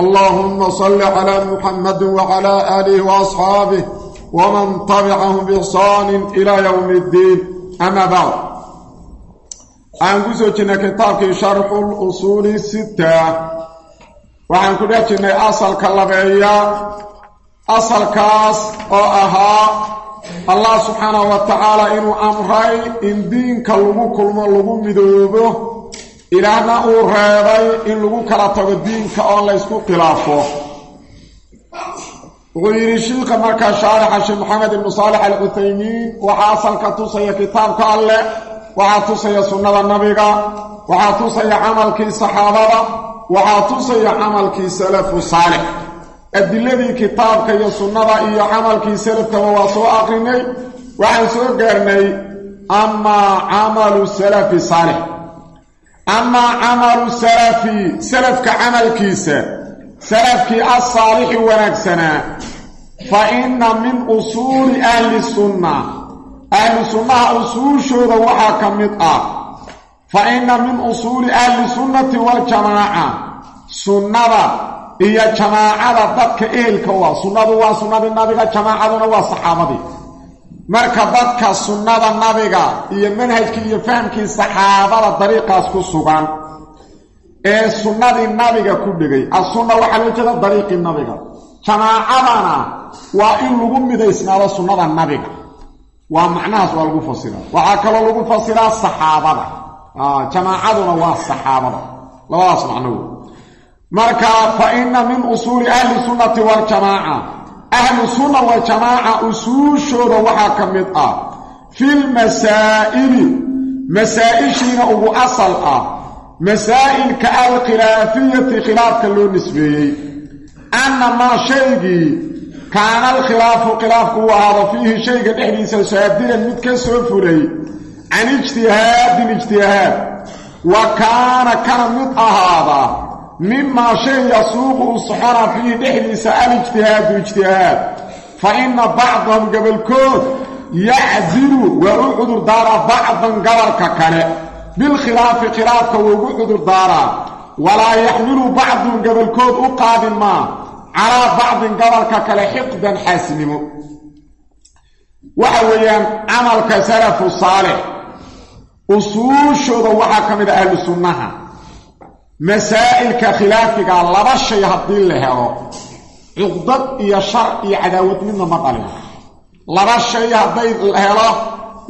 اللهم صل على محمد وعلى آله وأصحابه ومن تبعهم بإحسان إلى يوم الدين أما بعد أنقذ كتابك شرح الأصول الستة waxaan ku dhex jirnay asalka labeeya asalkaas oo ahaa allah subxaanahu wa tacaala inuu amray in diinka lagu kulmo lagu midoobo ilaahna uu reebay in lagu kala tago diinka oo laysku khilaafo. Wuxuu yidhi shiikha markaa shaarixa sheekh maxamed ibnu saalex alcuthaymiin waxaa asalka tusaya kitaabka alleh waxaa tusaya sunnada nabiga waxaa tusaya camalkii saxaabada waxaa tusaya camalkii salafu saalix. Adiladii kitaabka iyo sunnada iyo camalkii salafkaba waa soo aqrinay waxaan soo gaarnay amaa camalu salafi saalix amaa camalu salafi salafka camalkiisa salafkii assaalixi wanaagsanaa fa inna min usuuli ahli sunna. Ahlu sunnaha usuushooda waxaa ka mid ah fa inna min usuuli ahli sunnati waljamaaca sunnada iyo jamaacada dadka ehelka waa sunnadu waa sunnadii nabiga jamaacaduna waa saxaabadii marka dadka sunnada nabiga iyo manhajkii iyo fahamkii saxaabada dariiqaas ku sugan ee sunnadii nabiga ku dhigay as-sunna waxaa loo jeeda dariiqii nabiga. Jamaacadana waa in lagu midaysnaado sunnada nabiga. Waa macnahaas waa lagu fasiraa. Waxaa kaloo lagu fasiraa saxaabada. Jamaacaduna waa saxaabada. Labadaas macno wey marka fa inna min usuuli ahli sunnati waljamaaca ahlu sunna waljamaaca usuushooda waxaa ka mid ah filmasaa'ili masaa-ishiina ugu asal ah masaa'ilka alkhilaafiyati khilaafka loo nisbeeyey. Anna maa shaygii kaana alkhilaafu khilaafku uu ahaado fiihi shayga dhexdiisa saadiran mid ka soo fulay can ijtihaadin ijtihaad. Wa kaana kana mid ahaada mimaa shay yasuuqu u soxona fiihi dhexdiisa alijtihaadu ijtihaad. Fa inna bacdahum gobolkood yacdilu waa u cudur daaraa bacdan gobolka kale. Bilkhilaafi khilaafka wuu ugu cudur daaraa walaa yaxmilu bacdun gobolkood u qaadin maa calaa bacdin gobolka kale xiqdan xaasinimo waxa weeyaan camalka salafu saalix usuushooda waxaa ka mid a ahlu sunnaha masaa'ilka khilaafiga laba shay haddii la helo cuqdad iyo shar iyo cadaawad midna ma dhalin laba shay hadday helo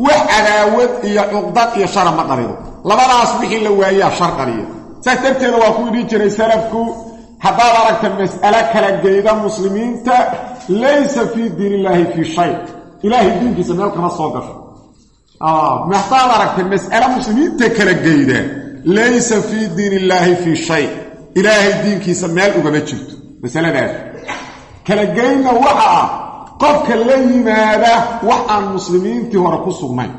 wax cadaawad iyo cuqdad iyo shara ma dhalido labadaas wixii la waayaa shar dhaliyo saas darteeda waa ku idhi jiray salafku haddaad aragta mas'alo kala geyda muslimiinta laysa fii diin illaahi fii shay. Ilaahay diinkiisa meel kama soo gasho. Haddaad aragta mas'alo muslimiinta kala geyda laysa fii diin illaahi fii shay. Ilaahay diinkiisa meel ugama jirto. Masaladaas. Kala geynna waxa ah qofka la yimaada wax aan muslimiintii hore ku sugnayn.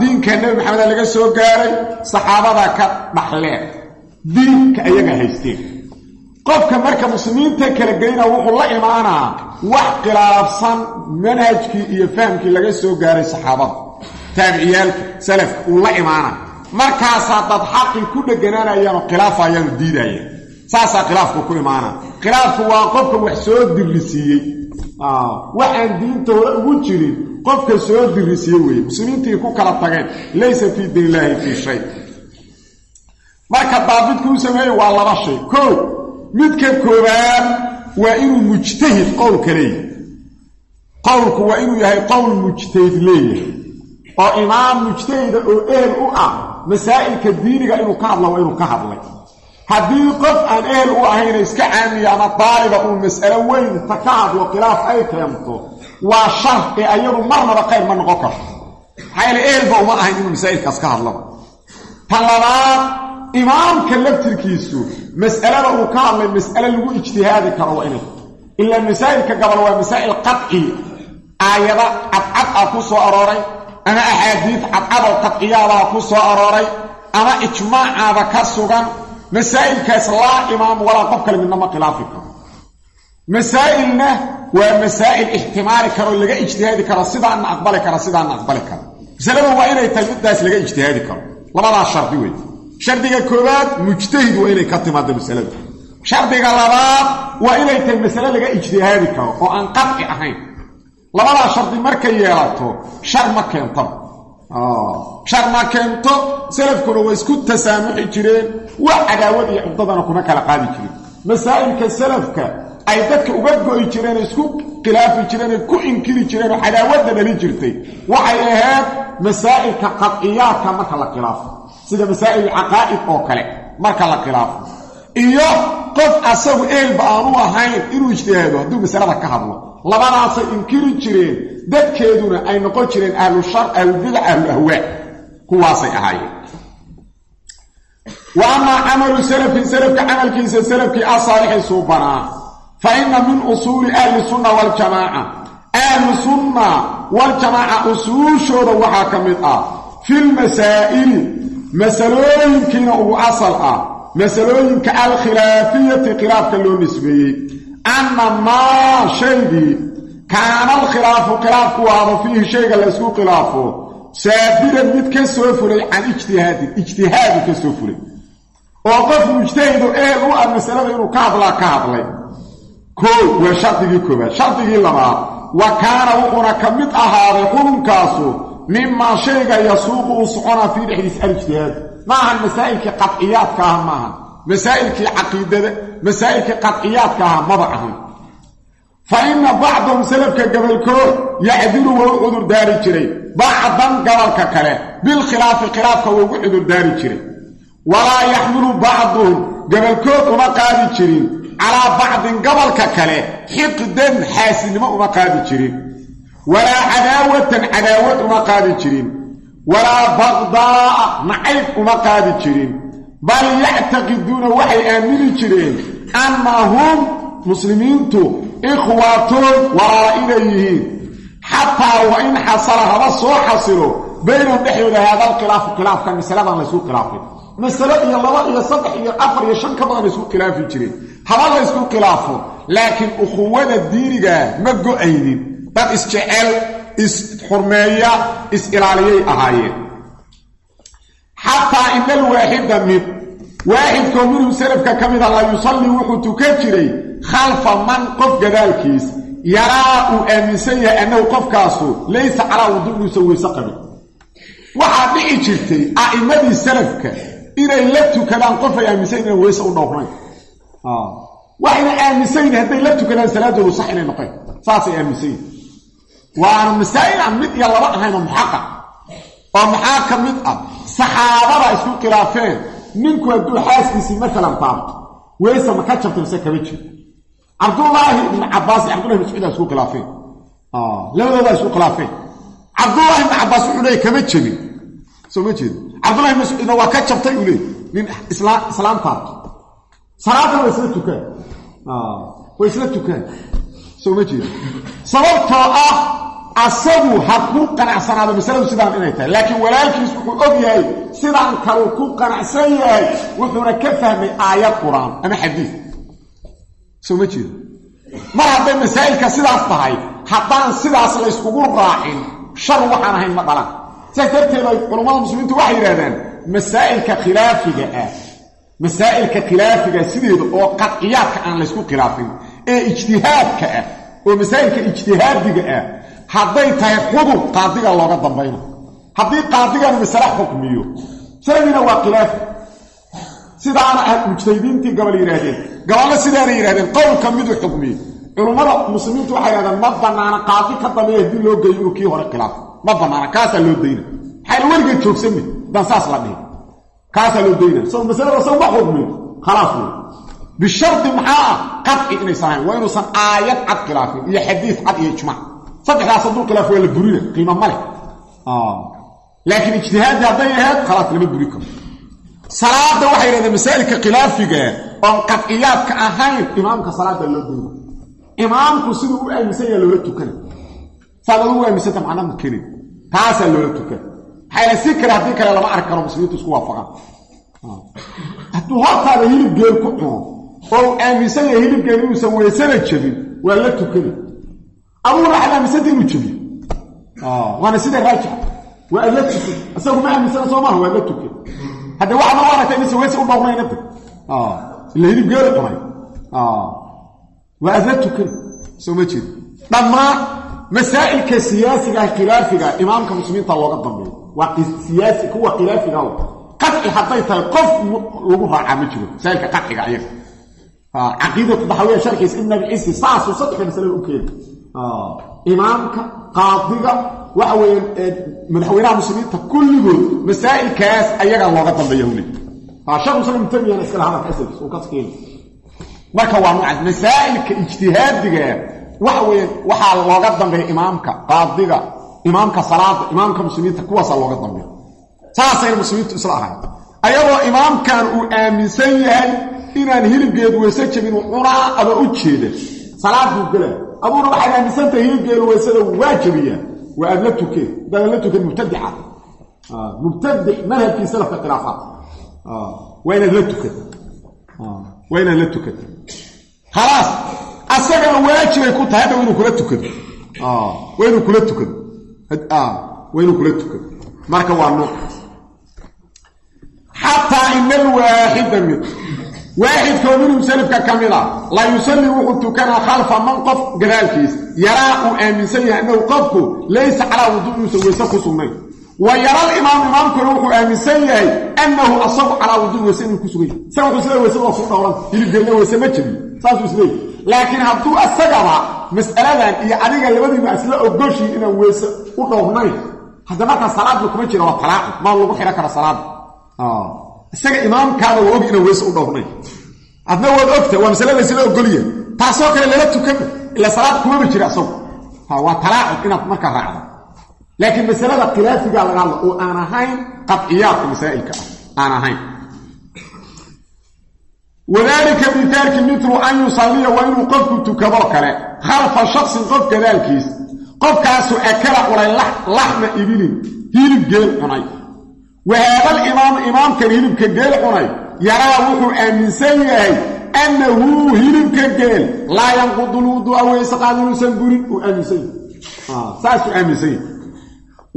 Diinka nebi maxameda laga soo gaaray saxaabadaa ka dhaxleen diinka ayaga haysteen. Qofka marka muslimiinta kala geyna wuxuu la imaanaa wax khilaafsan manhajkii iyo fahamkii laga soo gaaray saxaabada. Taabiciyaalka salafka uu la imaana markaasaa dad xaqii ku dheganaanayaanoo khilaafa ayaanu diidayaan saasaa khilaafku ku imaana khilaafku waa qofka wax soo dirisiiyey wax aan diinta ugu jirin qofka soo dirisiiye weeye. Muslimiintii ku kala tageen laysa fii diin illaahi fii shay. Marka daabidku u sameeyey waa laba shay. Koo midka koobaad waa inuu mujtahid qowlka leeyahay. Qowlku waa inuu yahay qowl mujtahid leeyahay. Oo imaam mujtahida oo ehel u ah masaa'ilka diiniga inuu ka hadla waa inuu ka hadlay. Haddii qof aan ehel u ahayna iska caamiya ama daaliba uu mas'alo weyn ta ka hadlo khilaaf ay keento waa shar ee ayadu marnaba qayr ma noqon karto. Maxaa yaele ehelba uma ahayn inuu masaa'ilkaas ka hadlaba tan labaad imaamka laftirkiisu mas'alada uu ka hadlay mas'ale lagu ijtihaadi karo waa inay ilaa masaa'ilka gobol waa masaa'il qadci. Aayada cadcad ah ku soo arooray ama axaadiid cadcadoo qadciyaadaa ku soo arooray ama ijmaacaada ka sugan masaa'ilkaas laa imaam walaa qof kale midna ma khilaafi karo. Masaa'ilna waa masaa'il ixtimaali karoo laga ijtihaadi karo sidaana aqbali kara sidaana aqbali karo. Masalada waa inay tahay middaas laga ijtihaadi karo. Labadaas shardi wey shardiga koowaad mujtahid waa inay ka timaado masalada shardiga labaad waa inay tahay masale laga ijtihaadi karo oo aan qadci ahayn labadaas shardi markay yeelato shar ma keentaba shar ma keento salafkuna waa isku tasaamuxi jireen wax cadaawad iyo cubdadana kuma kala qaadi jirin. Masaa'ilka salafka ay dadka uga go'i jireen isku khilaafi jireen ku inkiri jireen oo cadaawadda dhali jirtay. Waxay ahayd masaa'ilka qadciyaadka marka la khilaafo sida masaa'il caqaa'id oo kale marka la khilaafo. Iyo qof asagu eelba aanu ahayn inuu ijtihaado hadduu masalada ka hadlo labadaasay inkiri jireen dadkeeduna ay noqon jireen ahlu shar ahlubidac ahlu ahwaa kuwaasay ahaayeen. Wa amaa camalu salafin salafka camalkiisa salafkii asaalixi suubanaa fa inna min usuuli ahli sunna waljamaaca ahlu sunna waljamaaca usuushooda waxaa ka mid ah filmasaa'ili masalooyinkiina ugu asal ah masalooyinka alkhilaafiyati khilaafka loo nisbeeyey anna maa shaygii kaana alkhilaafu khilaafku waado fiihi shayga laysku khilaafo saabiran mid ka soo fulay can ijtihaadin ijtihaadu ka soo fulay oo qof mujtahidu eel u ah masalada inuu ka hadlaa ka hadlay koo waa shardigii koobaad shardigii labaad wa kaana wuxuuna ka mid ahaaday xukunkaasu mimaa shayga yasuuqu uu soconaa fii dhexdiis alijtihaad ma ahan masaa'ilkii qadciyaadka ah maaha masaa'ilkii caqiidada masaa'ilkii qadciyaadka aha maba ahan fa inna bacdahum salafka gabalkood yacdilu waa u cudurdaari jiray bacdan gabalka kale bilkhilaafi khilaafka waa ugu cudurdaari jiray. Walaa yaxmilu bacduhum gabalkood uma qaadi jirin calaa bacdin gabalka kale xiqdan xaasidnimo uma qaadi jirin. Walaa cadaawatan cadaawad uma qaadi jirin. Walaa baqdaa'a nacayb uma qaadi jirin bal yactaqiduuna waxay aamini jireen annahum muslimiintu ikhwaatoon walaala inay yihiin. Xataa wa in xasala haba soo xasilo baynahum dhexdooda haadal khilaafu khilaafkan masaladan laysku khilaafay masalo iyo laba iyo saddex iyo afar iyo shan ka badan laysku khilaafi jireen. Haba laysku khilaafo laakiin ukhuwada diinigaa ma go'aynin. Dad isjecel is-xurmeeya is-ilaaliyay ahaayeen xataa ina alwaaxida mid. Waaxidkoo minhu salafka ka mida la yusallii wuxuu tukan jiray khalfa man qof gadaalkiis. Yaraa uu aaminsan yahay annahu qofkaasu laysa calaa wuduuciisa weyse qabin waxaa dhici jirtay a'immadii salafka inay la tukadaan qof ay aaminsan inaan weyse u dhowrnayn waxayna aaminsan yihiin hadday la tukadaan salaadoodu sax inay noqeen. Saasay aaminsan waana masaa'il aan mid iyo laba ahaynoo muxaqaq oo maxaa ka mid ah saxaabada isku khilaafeen. Ninku hadduu xaaskiisii maalan taabto weyse ma ka jabta mise kama jiro cabdullaahi ibni cabbaas iyo cabdullahi ibn mascuudaa isku khilaafeen. Labadoodaa isku khilaafeen. Cabdullaahi ibni cabbaas wuxuu leeyay kama jebin soo ma jeedo cabdullahi ibn waa ka jabtay uu leeyay nin islaam taabto salaadana waa isla tukaan waa isla tukaan soo ma sababtoo ah asagu ha ku qanacsanaado masaladu sidaan inay tahay laakiin walaalkiis wuxuu og yahay sidaan kaluu ku qanacsan yahay wuxuuna ka fahmay aayad qur'aan ama xadiid soo ma jeedo? Mar hadday masaa'ilka sidaas tahay haddaan sidaas layskugu raacin shar waxaan ahayn ma dhalan sidaas darteed ay culummada muslimiintu waxay yidhahdaan masaa'ilka khilaafiga ah masaa'ilka khilaafiga sideeda oo qadciyaadka aan laysku khilaafin ee ijtihaadka ah oo masaa'ilka ijtihaadiga ah hadday tahay xudub qaadiga looga dambayna. Haddii qaadigana masale xukmiyo. Masaladiina waa khilaafi sidaana ah mujtahidiintii gabal yidhaahdeen gabalna sidaana yidhahdeen qowlka miduu xukmiyo. Culummada muslimiintu waxay yidhahdeen ma bannaana qaadi ka dambeeya haddii loo geeyo inuu kii hore khilaafo ma bannaana kaasaa loo dayna. Maxayna weligeed joogsanmi haddaan saas la dhihin. Kaasaa loo dayna. So masalada saw ma xukmiyo. Khalaas wey bishardi maxaa ah? Qadci inaysan ahayn waa inuusan aayad cad khilaafin iyo xadiid cad iyo ijmaac saddexdaas hadduu khilaaf waa la burina qiimo ma leh. Laakiin ijtihaadi hadday ahayd khalaas lama buri karo. Salaada waxay yidhahdeen masaa'ilka khilaafiga oon qadciyaadka ahayn imaamka salaada loo dayna imaamku siduu u aaminsan yaha loola tukana. Saad adugu aaminsanta macna ma kelin taasaa loola tukana. Maxaa si kale haddii kale lama arki karo muslimiintu isku waafaqaan. Hadduu hortaada hilib geel ku cuno oo uu hilibgeel inuusan weysana jebin waa la tukani aduguna waxaad aaminsanta inuu jebiyo waana sida raajixa waa aad la tukan isagu ma aaminsana soo maaha waa la tukan hadde waxaad u aragta inaysan weyse u dhowrnaynada ila hilib geeli cunay waa aad la tukan soo ma jeed dhammaan masaa'ilka siyaasiga khilaafiga imaamka muslimiinta looga dambeeyo. Waa siyaasi kuwa khilaafiga qaci hadday tahay qof lagu raacaa ma jiro. Masaa'ilka qaciga ayaga caqiidatu daxawiya keena imaamka qaadiga waxa weeye madaxweynaha muslimiinta kulligood masaa'ilkaas ayagaa looga dambeeya huli shekh muslim ibn tamiyana iskale hadalka asalkiis uu marka waa noocaas masaa'ilka ijtihaadiga waxa weeye waxaa looga dambeeya imaamka qaadiga imaamka salaada imaamka muslimiinta kuwaasaa looga dambeeya. Saasayna muslimiintu isla ahayn ayadoo imaamkan uu aaminsan yahay inaan hilibgeedu weyse jabin cunaa adoo u jeeda salaad buu gelaa aduuna waxaad aaminsantahay hilibgeedu weysada waa jabiyaa waa aad la tukeen. Hadaadan la tukan mubtadica mubtadic manhajkii salafka khilaafaat waa inaad la tukata waa inaad la tukata khalaas asagana waajibay ku tahay hadhow inuu kula tukado. Waa ina alwaaxida waaxidkoo minhum salafka ka mid a la yusalli wuxuu tukanaa khalfa man qof gadaalkiis yaraa uu aaminsan yahay annahu qofku laysa calaa wudu inuusan weyse ku sugnayn. Wa yaral imaam imaamkuna wuxuu aaminsan yahay annahu asagu calaa wudu weyse inuu ku sugan yahay isaga wuxuu isleey weyse waa kuu dhowran? Hilibgeelna weyse ma jabiyo saasuu isleey laakiin hadduu asagaba mas'aladan iyo adiga labadiiba isla ogoshiin inaan weyse u dhowrnayn hadda markaa salaadba kuma jira waa talaaqi maa lagu xidhan kara salaada isaga imaamkaada waa og inaan weyse u dhowrnayn adna waad ogta waa masalada isla ogolya taasoo kale lala tukana ila salaad kumaba jira asagu. Waa talaacub inaad markaa raacdo. Laakiin masalada khilaafigaa laga hadla oo aan ahayn qadciyaadka masaa'ilka ah. Aan ahayn. Wadaalika mithaalki mitlu an yusalliya waa inuu qofku tukadoo kale. Khalfa shaksin qof gadaalkiis. Qofkaasu akala cunay laxma ibilin hilib geel cunay wahaadal imaamu imaamkan hilibka geel cunay yaraa wuxuu aaminsan yahay annahu hilibka geel. Laa yanqudu lwuduu'a weyse qaad inuusan burin uu aaminsan yahay. Saasuu aaminsan yahay.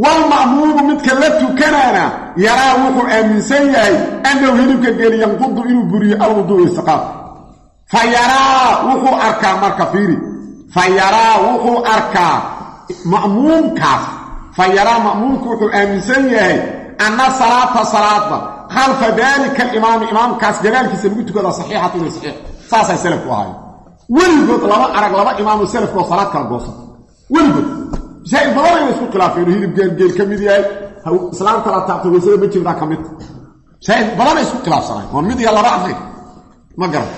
Walma'muumu midka la tukanaana yaraa wuxuu aaminsan yahay annahu hilibka geel yanqudu inuu buriyo alwuduu weyse qaad fa yaraa wuxuu arkaa marka fiiri. Fa yaraa wuxuu arkaa ma'muumkaas. Fa yaraa ma'muumku wuxuu aaminsan yahay anna salaata salaada khalfa daalika alimaami imaamkaas gadaalkiisa lagu tukadaa saxiixatu inay saxiix saasay salafku ahaayeen weligood laba arag laba imaamoo salafkaoo salaad kala goosan weligood masaa'il badan ayna isku khilaafeen hilib geelgeel ka mid yahay islaamta la taabta weysada ma jirtaa ka mid masaa'il badanay isku khilaafsanay oon mid iyo laba ahayn ma garan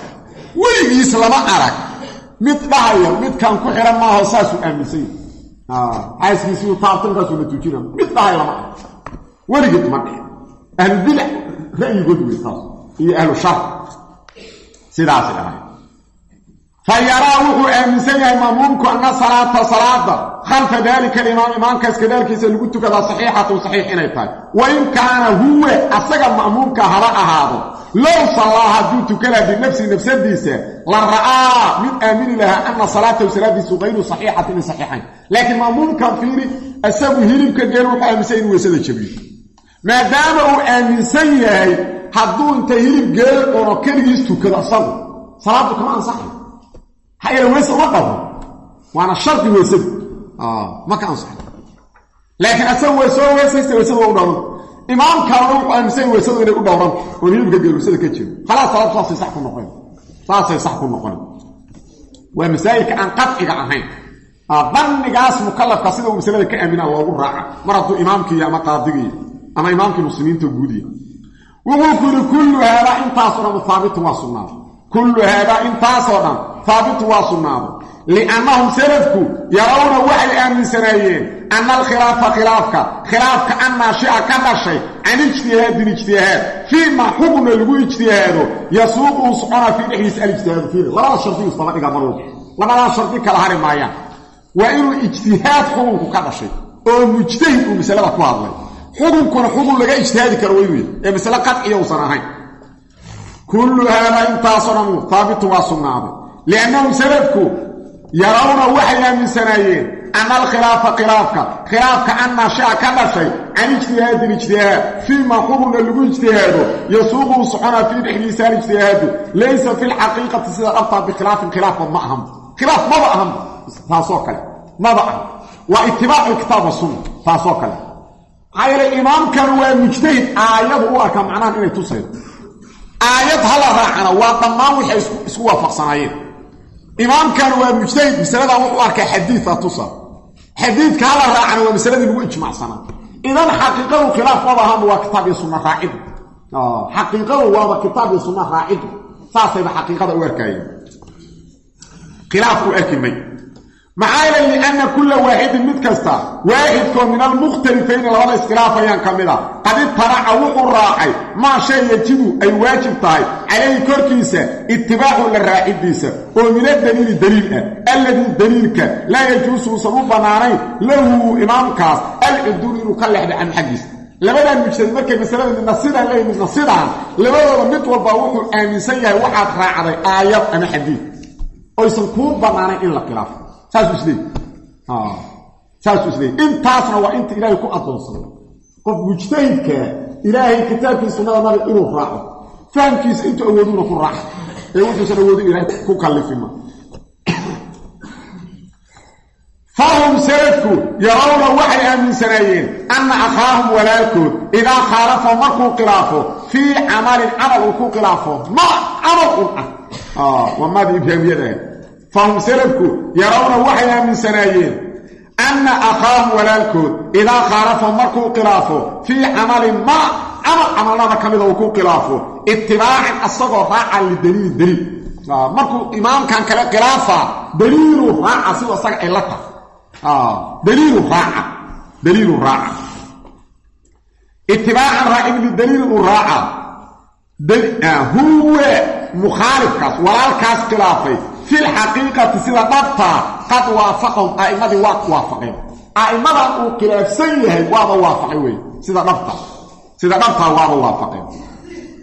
weligiis lama arag mid dhahaya midkan ku xihan maaho saasuu aaminsan yahay xaaskiisiiu taabta markaasuu la tuujina mid dhahaya lama weligeed ma dhici ahlubidac ra'yigood wey taas iyo ahlu shar. Sidaasay ahay fa yaraa wuxuu aaminsan yahay ma'muumku anna salaata salaada khalfa daalika alimaam imaamkaas kadaalkiisa lagu tukadaa saxiixatu saxiix inay tahay. Wa in kaana huwa asaga ma'muumka haba ahaado low sallaa hadduu tukanaa binafsi nafsadiisa la ra'aa mid aamini lahaa anna salaatahu salaadiisu hayru saxiixatin in saxiixayn. Laakiin ma'muumkan fiiri isagu hilibka geel wuxuu aaminsan inuu weysada jabiyo maadaama uu aaminsan yahay hadduu inta hilib geel cuno keligiis tukado isagu salaaddu kama ansaxay. Maxaa yeele weyse uma qabo waana shardi weysadu ma ka ansaxay. Laakiin asagu way soo weysaysta weysadu waa u dhowranta imaamkaana wuxuu aaminsan yahay weysadu inay u dhowranta oon hilibka geel weysada ka jiro. Khalaas salaaddu saasay sax ku noqon. Saasay sax ku noqon. Waa masaa'ilka aan qadciga ahayn. Dannigaas mukallafka sida uu masalada ka aamina loogu raaca. Mar hadduu imaamkiiyo ama qaadigii ama imaamkii muslimiinta guudiya wuxuu ku yidhi kullu haadaa intaasoo dhan haabitun waa sugnaaday kullu haadaa intaasoo dhan haabitun waa sugnaaday liannahum salafku yarawna waxay aaminsanaayeen anna alkhilaafa khilaafka khilaafka annaashi'a ka dhashay can ijtihaadin ijtihaad fii maa xukna lagu ijtihaado yasuuqu uu soconaa fii dhexdiisa alijtihaadu fiiri. Labada shardiyu isdaba dhigaa mar walba. Labadaa shardi kala hari maayaan. Waa inuu ijtihaad xukunku ka dhashay oo mujtahid uu masalada ku hadlay xukunkuna xukun laga ijtihaadi karo yahy ee masale qadciya uusan ahayn. Kullu haadaa intaasoo dhan haabitun waa sugnaaday. Liannahum salafku yarawna waxay aaminsanaayeen ana alkhilaafa khilaafka. Khilaafka an nashaa ka dhashay can ijtihaadin ijtihaad. Fii ma xukunna lagu ijtihaado. Yasuuquu soconaa fii dhexdiisa alijtihaadu laysa fi lxaqiiqati sida dhabtaa bikhilaafin khilaafba ma ahan. Khilaaf maba ahan. Taasoo kale. Maba aha waa itibaacu kitaab wa sunna taasoo kale maxaa yeelay imaamkan waa mujtahid. Aayadu u arkaa macnahan inay tusaydo. Aayad hala raacana waa dhammaan waxay isku waafaqsanaayeen. Imaamkan waa mujtahid masaladan wuxuu arkaa xadiia tusa. Xadiidka hala raacana waa masaladii lagu ijmacsanaa idan xaqiiqadu khilaaf maba ahanba waa kitaab iyo sunna raacida xaqiiqadu waaba kitaab iyo sunna raacida saasayba xaqiiqada u arkaayeen. Khilaafku arki may maxaa yeelay lianna kulla waaxidin mid kasta waaxidkoo min almukhtalifayni labada iskhilaafayaan ka mid a. Qad itaraca wuxuu raacay maa shay yajibu ay waajib tahay calayhi korkiisa itibaacu la raacidiisa oo min adaliili daliil ah. Alladii daliilka laa yajuusu uusan u bannaanayn lahu imaamkaas alcuduul inuu ka leexda can xaggiisa. Labadan mujtahid markay masalada midna sidaan leeyahy midna sidaan labadooda mid walba wuxuu aaminsan yahay waxaad raacday aayad ama xadiid. Oysan kuu bannaanayn in la khilaafo saasuu isleey saasuu intaasna waa inta ilaahay ku addoonsaday qof mujtahidkaa ilaahay kitaabkii sunnada nabiga inuu raaco. Fahamkiisa intuu awooduuna ku raaca ee wuxuusan awoodin ilaahay ku kallifima fahum salafku yarawna waxay aaminsanaayeen anna akhaahum walaalkood idaa khaalafa markuu khilaafo fii camalin camal uu ku khilaafo. Ma camal un ah. Waa maadi ibraahimiyadaah fahum salafku yarawna waxay aaminsanaayeen anna akhaahum walaalkood idaa khaalafa markuu khilaafo fii camalin ma camal camalnada ka mida uu ku khilaafo itibaacan asagoo raacan lidaliili daliil markuu imaamkan kale khilaafa daliilu raaca sidoo isaga ay la tahay daliilu raaca daliilu raaca itibaacan raacin lidaliili uu raaca huwa mukhaalifkaas walaalkaas khilaafay fi lxaqiiqati sida dhabtaa qad waafaqahum a'immadii waa waafaqeen a'immadan uu khilaafsan yahay waaba waafaqay wey sida dhabta sida dhabtaa waaba waafaqeen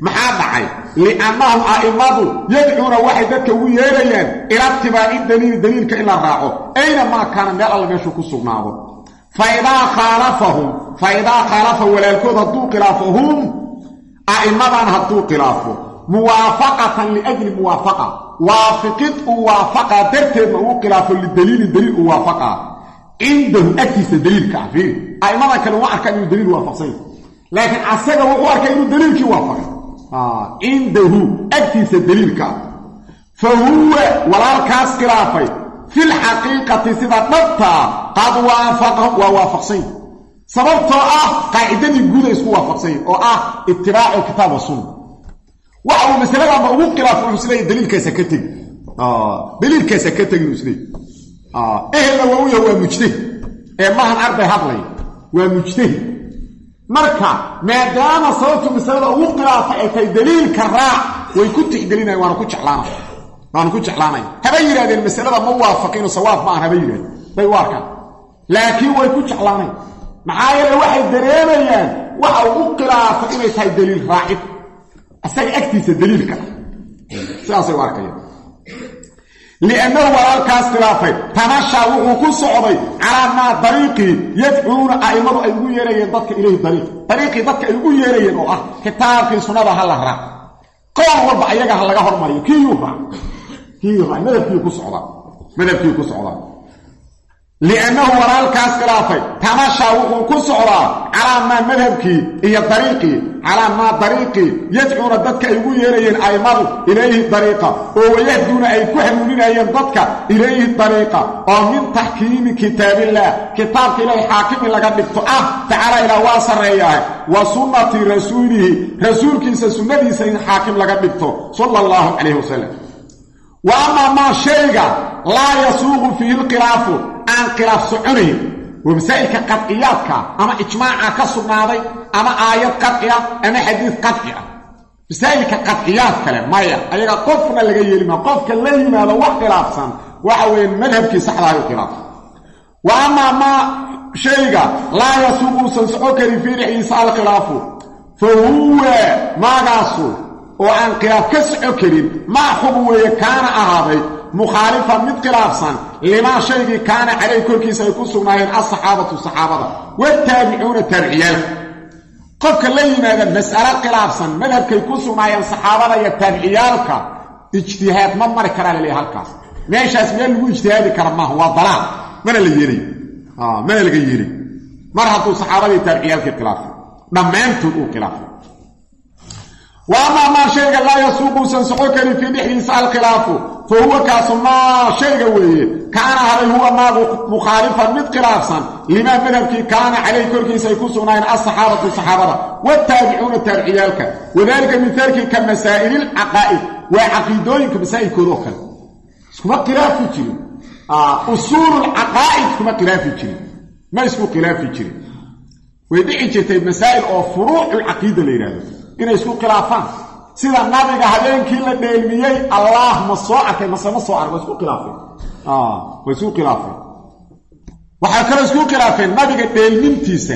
maxaa dhacay liannahum a'immadu yadcuuna waxay dadka ugu yeerayaan ila itibaaci daliili daliilka in la raaco ayna maa kaana meel alla meeshuu ku sugnaado faidaa khaalafahum fa idaa khaalafa walaalkood hadduu khilaafo hum a'immadan khilaafo muwaafaqatan liajli muwaafaqa. Waafiqid uu waafaqaa darteedna uu khilaafo lidaliilin daliil uu waafaqaa cindahu agtiisa daliilka ah fiiri. A'immadan kale uma arkaan inuu daliil waafaqsanya laakiin asaga wuxuu arkay inuu daliilkii waafaqay. Cindahu agtiisa daliilka ah. Fa huwa walaalkaas khilaafay. Fi lxaqiiqati sida dhabtaa qad waafaqahum waa waafaqsanya sababtoo ah qaacidadii guuda isku waafaqsanya oo ah itibaacu kitaab waxa uu masaladanba ugu khilaafo wuxuu isleeyahy daliilkaasa ka tegi daliilkaasa ka tegi uu isleeyahy ehelna waa u yahay waa mujtahid. Ee maahan arday hadlaya waa mujtahid. Marka maadaama sababtu masalada ugu khilaafa ay tahay daliilka raac way ku tixgelinayan waana ku jeclaanay. Waana ku jeclaanaya haba yidhahdeen masalada ma waafaqino sawaab ma haba yidhahdeen bay u arkaan. Laakiin way ku jeclaanayn maxaa yeele waxay dareemayaan waxa uu u khilaafo inay tahay daliil raacid isaga agtiisa daliilka. Sidaasay u arkayaan liannahu walaalkaas khilaafay. Tamashaa wuxuu ku socday calaa maa dariiqii yadcuuna a'immadu ay ugu yeerayeen dadka ilayhi dariiq. Dariiqii dadka ay ugu yeerayeen oo ah kitaabkii sunnada ha la raac qoon walba ayaga ha laga hormariyo. Kiiyuu raac? Kiiyuu raac? Madhabkii ku socdaa madhabkii ku socdaa liannahu walaalkaas khilaafay tamashaa wuxuu ku socdaa calaa maa madhabkii iyo dariiqii calaa maa dariiqii yadcuuna dadka ay ugu yeerayeen a'immadu ilayhi dariiqa oo wayahduuna ay ku hanuuninayeen dadka ilayhi dariiqa oo min taxkiimi kitaabillaah kitaabka ilaahay xaakim in laga dhigto ah tacaala ilaah waa sarreeyahay wa sunnati rasuulihi rasuulkiisa sunnadiisa in xaakim laga dhigto sala allahu calayhi wasalam wa amaa maa shayga laa yasuuqu fiihi lkhilaafu aan khilaaf soconayn waa masaa'ilka qadciyaadka ama ijmaaca ka sugnaaday ama aayad qadci ah ama xadiid qadci ah masaa'ilka qadciyaad kale maya ayaga qofna laga yeeli maa qofka la yimaado wax khilaafsan waxa weeye madhabkii saxdahay u khilaafay wa amaa maa shayga laa yasuuq uusan soco karin fii dhexdiisa alkhilaafu fa huwa maagaasu oo aan khilaaf ka soco karin maa xugu weeye kaana ahaaday mukhaalifan mid khilaafsan limaa shaygii kaana calayh korkiisa ay ku sugnaayeen alsaxaabatu saxaabada wataabicuuna taabiciyaalka qofka la yimaada mas'alo khilaafsan madhabkay ku sugnaayeen saxaabada iyo taabiciyaalka ijtihaad ma mari karaa laleeyahy halkaas. Meeshaas meel lagu ijtihaadi kara maaha waa dalaal. Mana la yeelay. Mana laga yeelay. Mar hadduu saxaabadii taabiciyaalkii khilaafay dhammaantood uu khilaafay wa amaa maa shayga laa yasuuquusan soco karin fii dhexdiisa alkhilaafu fa huwa kaasu maa shayga weeye. Kaana haday huwa maagu mukhaalifan mid khilaafsan. Limaa madhabkii kaana calayh korkiisa ay ku sugnaayeen alsaxaabatu saxaabada wataabicuuna taabiciyaalka wadaalika mithaalkii ka masaa'ililcaqaa'id waa caqiidooyinka masaa'ilkooda oo kale. Iskuma khilaafi jirin. Usuululcaqaa'id kuma khilaafi jirin. Ma isku khilaafi jirin. Way dhici jirtay masaa'il oo furuuculcaqiida la yidhahdo inay isku khilaafaan. Sida nabiga habeenkii la dheelmiyey allaah ma soo arkay mase ma soo ark waa isku khilaafeen waa isku khilaafeen waxaa kaloo isku khilaafeen nabiga dheelmintiisa.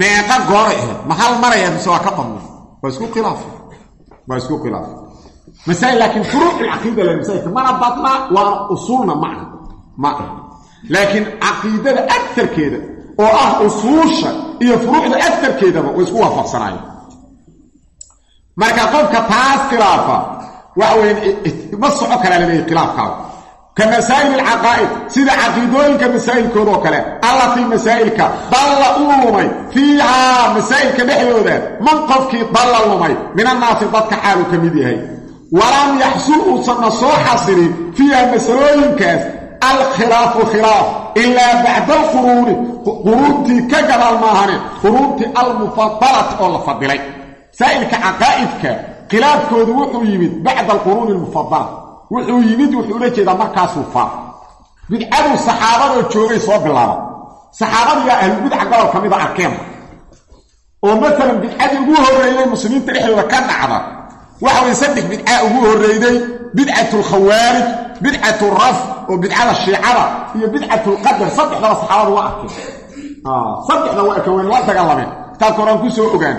Meeqa gooray ahayd ma hal maraya mise waa ka badnay waa isku khilaafeen waa isku khilaafeen masaa'il laakiin furuuculcaqiida la masaa'ilka mana badnaa waana usuulna ma aha. Ma aha. Laakiin caqiidada agtarkeeda oo ah usuusha iyo furuucda agtarkeedaba way isku waafaqsanaayeen marka qofka taas khilaafa waxa weya ma soco karaa laleeyahy khilaafkaaga ka masaa'il alcaqaa'id sida caqiidooyinka masaa'ilkooda oo kale allatii masaa'ilka dalla uu lumay fiihaa masaa'ilka dhexdooda man qofkii dalla lumay min annaasi dadka xaaluu ka mid yahay. Walam yaxsul uusanna soo xasilin fiiha masalooyinkaas alkhilaafu khilaaf ilaa bacda alquruuni quruuntii ka gadaal maahane quruuntii almufadalati oo la fadilay masaa'ilka caqaa'idka khilaafkoodu wuxuu yimid bacda alquruuni almufadala wuxuu yimid wuxuu ula jeedaa markaasuu faaf bidcaduu saxaabadoo joogay soo bilaaba saxaabadiyaa ahlubidca gobol ka mida arkeen oo maalan bidcadii ugu horreeyey muslimiinta dhexdooda ka dhacda waxa weye saddex bidca ugu horreyday bidcatu alkhawaarij bidcatu raf oo bidcada shiicada iyo bidcatulqadar saddexdaba saxaabadu waa arkeen saddexda waa arkeen wayna la dagaalameen kitaabka horaan ogaan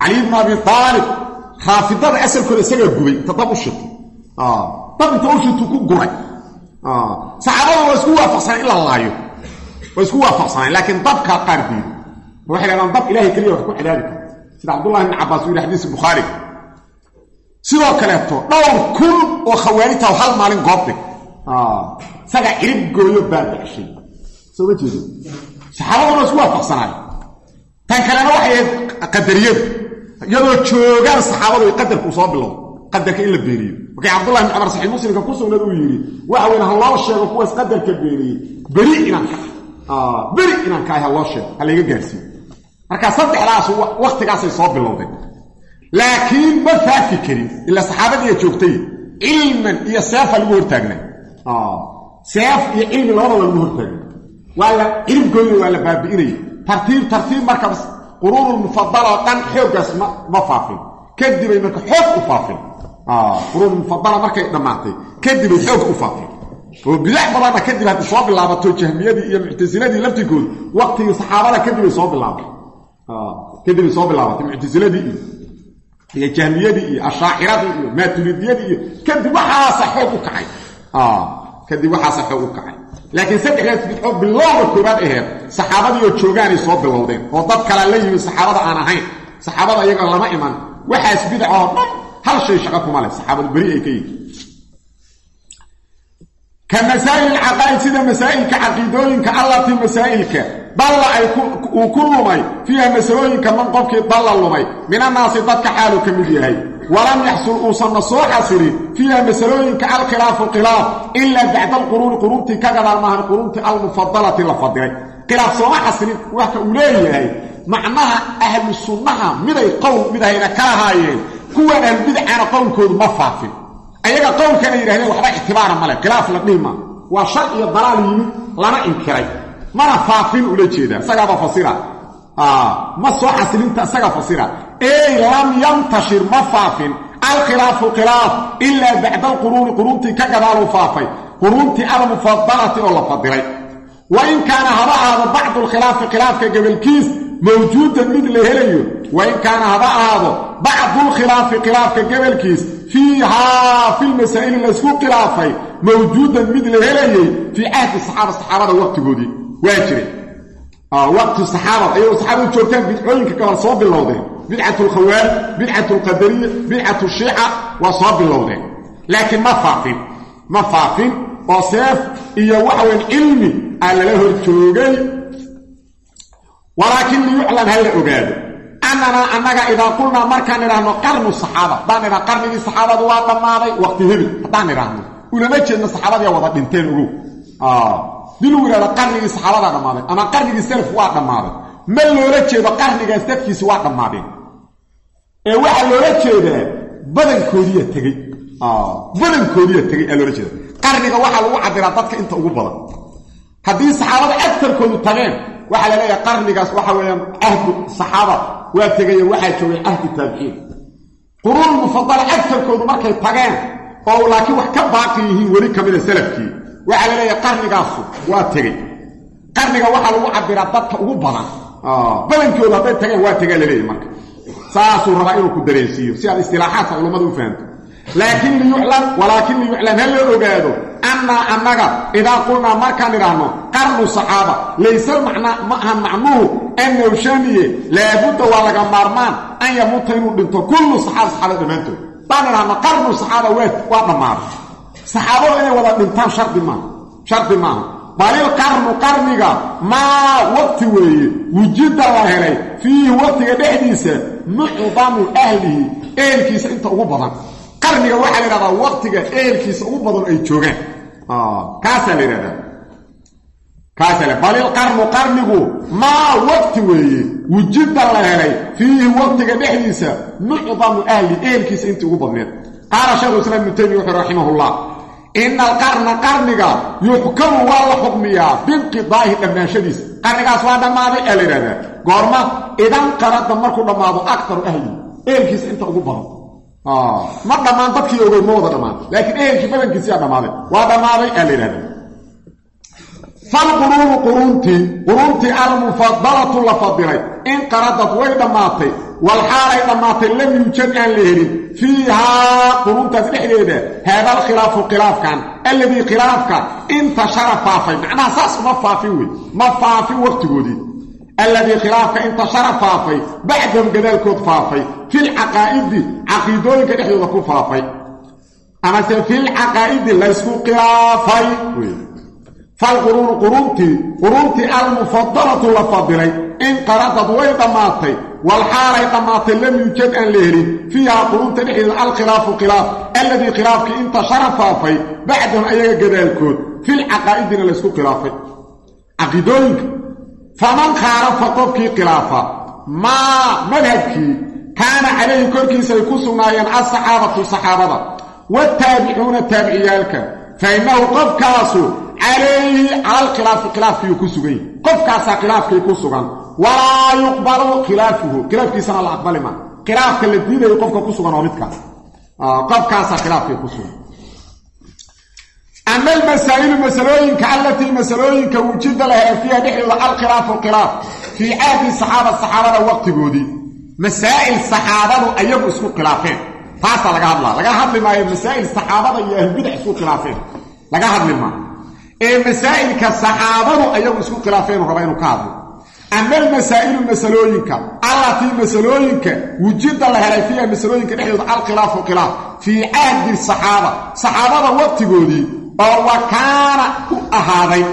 cali bnu abi aalib raafidada asalkooda isagaa gubay inta dab u shitay dab inta u shitu ku guray saxaabada waa isku waafaqsaneen in la laayo. Waa isku waafaqsaneen laakiin dabka qaar diido waxay dhahdaan dab ilahay keliya wax ku cadaabi kara sida cabdullahi ibn cabbaas u yidhi xadiisi bukhaari sidoo kaleeto dhowr kun oo khawaarijta hal maalin goobdhig isagaa cirib gooyo baadashay soo ma isku waafaqsanaayo tan kalena waxay ahayd iyadoo joogaan saxaabadu ay qadarku soo bilowdo qadarka in la beeniyo markay cabdullahi bin cumar saxiix muslimka ku sugnad uu yidhi waxa weyn ha loo sheego kuwaas qadarka beeniyey beri inaan ka ah beri inaan ka ahay ha loo sheego ha layga marka saddexdaas wakhtigaasay soo bilowdeen laakiin ma faafi karin ila saxaabadiiya joogtay cilman iyo seefa lagu hortaagnaa seef iyo cilmi labadaba lagu hortaagna waa la cilmkooda waa la baabi'inaya tartiib tartiib marka quruunulmufadala oo dhan xooggaas ma ma faafin. Kadibay marka xoog u faafin. Quruunulmufadala markay dhammaatay kadibay xoog u faafin. Oo bidax badanna kadib haddi soo bilaabato jahmiyadii iyo muctasiladii laftigooda waqtigii saxaabada kadibay soo bilaabatay kadibay soo bilaabatay muctasiladii iyo iyo jahmiyadii iyo ashaaciradii iyo maaturidiyadii iyo kadib waxaasa xoog u kacay. Kadib waxaasa xoog u kacay laakiin saddexdaas bidco bilowda koobaad aheed saxaabadii oo joogaanay soo bilowdeen. Oo dad kalea la yimid saxaabada aan ahayn. Saxaabada iyaga lama iman. Waxaas bidca oo dhan hal shay shaqo kuma leh. Saxaabadu beri ay ka yihiin ka masaa'il alcaqaa'id sida masaa'ilka caqiidooyinka allatii masaa'ilka dalla ay uu ku lumay. Fiiha masalooyinka man qofkii dalla lumay. Min annaasi dadka xaaluu ka mid yahay walam yaxsul uusanna soo xasilin fiiha masalooyinka alkhilaafu khilaaf ilaa bacda alquruuni quruuntii ka gadaal maahan quruuntii almufadalati la fadilay khilaaf sooma xasilin waxka uu leeyahay. Macnaha ahlu sunnaha miday qowl midahayna ka lahaayeen kuwan ahlubidcaana qowlkoodu ma faafin. Ayaga qowlkana yidhahdeen waxba ictibaara male khilaaf la dhihi maa waa shar iyo dalaal yimid lana inkiray. Mana faafin ula jeedaa isagaaba fasira ma soo xasilinta isaga fasira. Ey lam yantashir ma faafin. Alkhilaafu khilaaf ilaa bacda alquruuni quruuntii ka gadaaluu faafay. Quruuntii almufadalati oo la fadilay. Wa in kaana haba ahaado bacdu lkhilaafi khilaafka gebolkiis mawjuudan mid la helayo wa in kaana haba ahaado bacdulkhilaafi khilaafka gebolkiis fiihaa filmasaa'ili laysku khilaafay mawjuudan mid la helayay fii cahdi saxaaba saxaabada waqtigoodii. Waa jiray waqti saxaabada ayagoo saxaabadu joogtaan bidcooyinka gabal soo bilowdeen bidcat lkhawaarij bidcat lqadariya bidcat shiica waa soo bilowdeen laakiin ma faafin ma faafin oo seef iyo waxaweyn cilmi aa lala hor joogay walaakin liyuclam ha la ogaado. Annanaa annaga idaa qulnaa markaan idhaahno qarnu saxaaba haddaan idhahno qarnigii saxaabadu waa dhammaaday waqti hebel haddaan idhaahno ulama jeedno saxaabadiyaa wada dhinteen ogow dii lagu yidhahdo qarnigii saxaabadaa dhammaaday ama qarnigii salaf waa dhammaaday. Ma loola jeedo qarnigaas dadkiisi waa dhammaadeen ee waxaa loola jeedaa badankoodiya tegey. Badankoodiya tegey aa loola jeeda. Qarniga waxaa lagu cabiraa dadka inta ugu badan. Haddii saxaabada agtarkoodu tageen waxaa la leeyahay qarnigaas waxa weeyaan cahdu saxaaba waa tegaye waxaa joogay cahdu taabiciin quruun mufadala agtarkoodu markay tageen oo laakiin wax ka baaqi yihiin weli ka mida salafkii waxaa la leeyahay qarnigaasu waa tegey. Qarniga waxaa lagu cabiraa dadka ugu badan. Badankoodu hadday tageen waa tegaa laleeyahy marka. Saasuu rabaa inuu ku dareensiiyo si aad istilaaxaadka culammadu u fahamto laakin liyuclam walaakin liyuclam ha la ogaado annaa annaga idaa qulnaa markaan idhaahno qarnu saxaaba layse macnaa ma ahan macnuhu annahu shaniye laabudda waa laga maarmaan an yamuuta inuu dhinto. Kullu saxaaba saxaabada dhammaantood haddaan idhaahno qarnu saxaaba waa dhammaaday saxaabadu inay wada dhintaan shardi maaha shardi maaha. Balil qarnu qarniga maa waqti weeye wujida la helay fiihi waqtiga dhexdiisa mucdamu ahlihi ehelkiisa inta ugu badan. Qarniga waxaa la yidhahdaa waqtiga ehelkiisa ugu badan ay joogaan. Kaasaa la yidhahdaa. Kaasaa la balil qarnu qarnigu maa waqti weeye wujida la helay fiihi waqtiga dhexdiisa mucdamu ahlihi ehelkiisa intii ugu badneed. Qaala shaykhu islaam ibnu taymiya wuxuu ina alqarna qarniga yuxkamu waa la xukmiyaa binqidaahi dhammaanshadiisa qarnigaas waa dhammaaday aa la yidhahdaa goorma idan qarada markuu dhammaado aktaru ahlihi ehelkiisa inta ugu badan. Ma dhammaan dadkii ogoy ma wada dhammaan. Laakiin ehelkii badankiisiyaa dhammaaday waa dhammaaday aa la yidhahdaa falquruunu quruuntii quruuntii almufadalatu la fadilay in qaradad way dhammaatay walxaalay dhammaatay lam yuujad aan la helin fiihaa quruuntaas dhexdeeda haada alkhilaafu khilaafkan alladii khilaafka intashara faafay macnaha saas uma faafin wey ma faafin waqtigoodii alladii khilaafka intashara faafay bacdahum gadaalkood faafay filcaqaa'idi caqiidooyinka dhexdooda ku faafay amase filcaqaa'idi laysku khilaafay falquruunu quruuntii quruuntii almufadalatu la fadilay in qaradad way dhammaatay walxaalay dhammaatay lam yuujad aan la helin. Fiihaa quruunta dhexdeeda alkhilaafu khilaaf alladii khilaafkii intashara faafay bacdahum ayaga gadaalkood filcaqaa'idina laysku khilaafay. Caqiidooyinka faman khaalafa qofkii khilaafa maa madhabkii kaana calayhi korkiisa ay ku sugnaayeen alsaxaabatu saxaabada waaltaabicuuna taabiciyaalka fa innahu qofkaasu calayhi cala alkhilaafi khilaafkiiyuu ku sugan yahi qofkaasaa khilaafkii ku sugan walaa yuqbalu khilaafuhu. Khilaafkiisana la aqbali maa khilaafka la diidayo qofka ku sugan oo midkaas qofkaasaa khilaafkii ku sugan. Ama almasaa'ilu masalooyinka allatii masalooyinka wujida la helay fiiha dhexdooda alkhilaafu khilaaf fii caadi saxaaba saxaabada waqtigoodii. Masaa'il saxaabadu ayagu isku khilaafeen. Taasaa laga hadlaa. Laga hadli maayo masaa'il saxaabada iyo ahlbidac isku khilaafeen. Laga hadli maayo ee masaa'ilka saxaabadu ayagu isku khilaafeenu raba inuu ka hadlo ama almasaa'ilu masalooyinka. Allatii masalooyinka wujida la helay fiiha masalooyinka dhexdooda alkhilaafu khilaaf fii cahdi saxaaba. Saxaabada waqtigoodii oo wakaana u ahaaday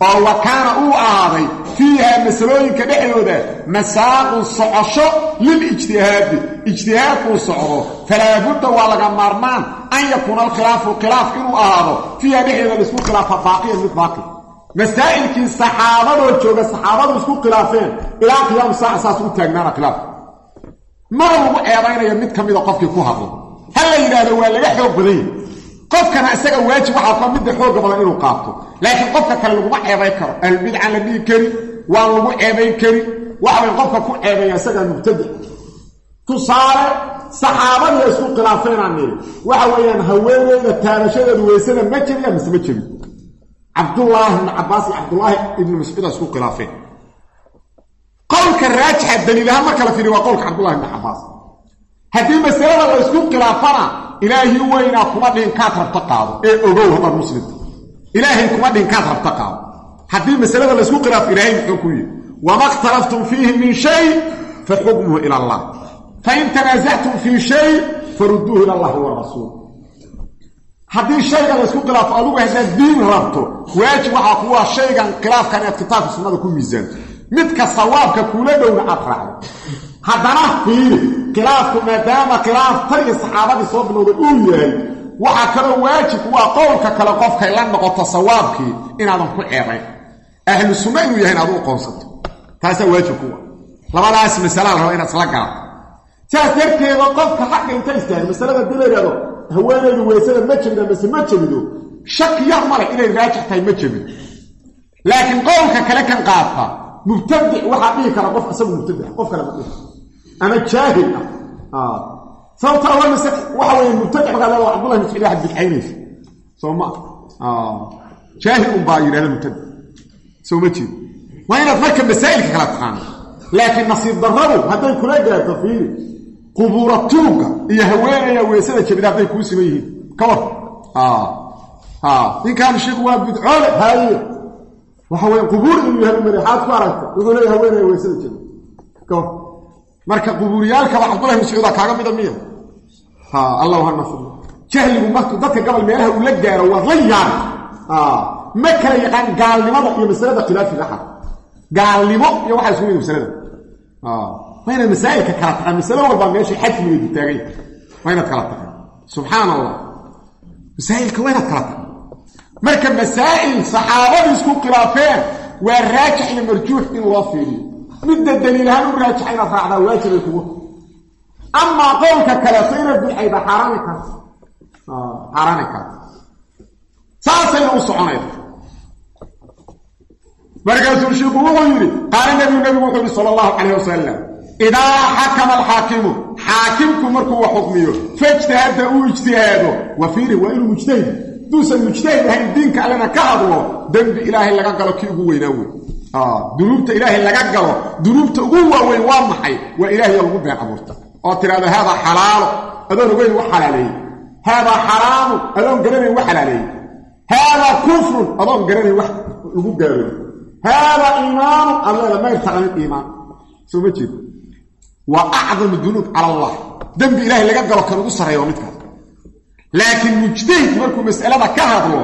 oo wakaana uu ahaaday fiiha masalooyinka dhexdooda masaaqu socosho lilijtihaadi ijtihaadkuu socdo falaa budda waa laga maarmaan an yakuuna alkhilaafu khilaaf inuu ahaado. Fiiha dhexdeeda la isku khilaafa baaqiyan mid baaqi masaa'ilkii saxaabadoo jooga saxaabadu isku khilaafeen. Ilaa qiyaam saaca saas u taagnaana khilaafka mara lagu ceebaynayo mid ka mida qofkii ku hadlo. Ha la yidhaahdo waa laga xoog badan yahy qofkana isaga waajib waxaa ka midda xooga badan inuu qaato. Laakiin qofka kale laguma ceebay karo. Ahlubidcan la dhihi kari waan lagu ceebayn kari waxaway qofka ku ceebaya isagaa mubtadic tusaale saxaabadii isku khilaafeenaan niri waxa weeyaan haweeneyda taabashadeedu weysada ma jebiya mise ma jebi cabdullaahi ibnu cabbaas iyo cabdullaahi ibnu mascuud isku khilaafeen. Qowlka raajixa daliilahaan marka la fiiriy waa qowlka cabdullahi ibnu cabbaas haddii masalada la ysku khilaafana ilaahi weynaa kuma dhihin kaad rabto qaado. Ee ogow haddaad muslimta ilaahay kuma dhihin kaad rabto qaado. Haddii masalada laysku khilaafo ilaahay muxuu ku yidhi wama اkhtalaftum fiihi min shay fa xukmuhu ila allah. Fain tanaasactum fii shay faruduuhu ila allahi warasuul haddii shayga laysku khilaafo adugu haddaad diin rabto waajib waxaa kuwa shaygan khilaafkan inaad kitaabka sunnada ku miisaanto. Midka sawaabka kuula dhowna aad raacdo. Haddana fiiri khilaafku maadaama khilaaf tan iyo saxaabadii soo bilowday uu yahay waxaa kaloo waajib waa qowlka kale qofkay la noqoto sawaabkii inaadan ku ceebayn. Ahlu sunna inuu yahay inaad u aqoonsato. Taasaa waajib kuwa labadaas masalaa la raba inaad isla galato saas darteeda qofka xagga inta istaaga masalada dii la yidhahdo haweenaydu weysada ma jebida mise ma jebido shaki yar male inay raajix tahay ma jebido laakiin qowlka kale kan qaata mubtadic waxaa dhihi kara qof isagu mubtadic qof kale ma dhihi ama jaahil ah. Sababta alla mise waxa weeye mubtadic markaa leeda cabdullahi mascuud waxaad bidcaynaysa soo ma jaahil un baa yidhahda mubtadic soo ma jeedo waa inaad marka masaa'ilka kala nasiib darradu hadday kula gaarto fiiri qubuura tuugga iyo haweenaya weysada jebida hadday kuu siman yihiin. Ka war ninkaan sheeku waa bidcoole. Haaye waxa weye qubuur inuu yahay madaxaad ku aragta wuxuu leeya haweenaya weysada jebida ka war marka qubuuriyaalkaba cabdullahi mascuuda kaaga mida miya. Ha allah hana fadlo jahligu markuu dadka gabal meelaha uu la gaaro waad la yaabay ma kala yaqaan gaalnimada iyo masalada khilaafiga xad gaalnimo iyo waxaa isku mid masalada waa inaad masaa'ilka kala taqaan masalo walbaa meesha xajmigeedu taagay? Waa inaad kala taqaan. Subxaan allah masaa'ilka waa inaad kala taqaan. Marka masaa'il saxaabadu isku khilaafeen waa raajix iyo marjuux in loo fiiriyo. Midda daliilahaan u raajixa inaad raacdaa waajibay kugu. Amaa qowlka kaleeto inaad bidcayda xaaraani karta xaaraani karta saasayna u soconayda. Markaasuu shiiku wuxuu yidhi qaala nebigu nebigu wuxuu yidhi sala allahu calayh idaa xakama alxaakimu xaakimku markuu wax xukmiyo faijtahadda uu ijtihaado wa fiiri waa inuu mujtahid haduusan mujtahid ahayn diinka allena ka hadlo dembi ilaahay laga galo kii ugu weynaa wey dunuubta ilaahay laga galo dunuubta ugu waaweyn waa maxay waa ilaahay lagu been abuurta oo tidhahdo haadaa xalaalo adoon ogeyn wax xalaaleeyey haadaa xaraamu adoon garanayn wax xalaaleeyey haadaa kufrun adoon garanayn wax lagu gaarooy haadaa iimaanu leeda mayr iimaan soo ma jeedo waa acdamu dunuub cala allah. Dembi ilaahay laga galo kan ugu sarreeya waa midkaas. Laakiin mujtahid markuu mas'alada ka hadlo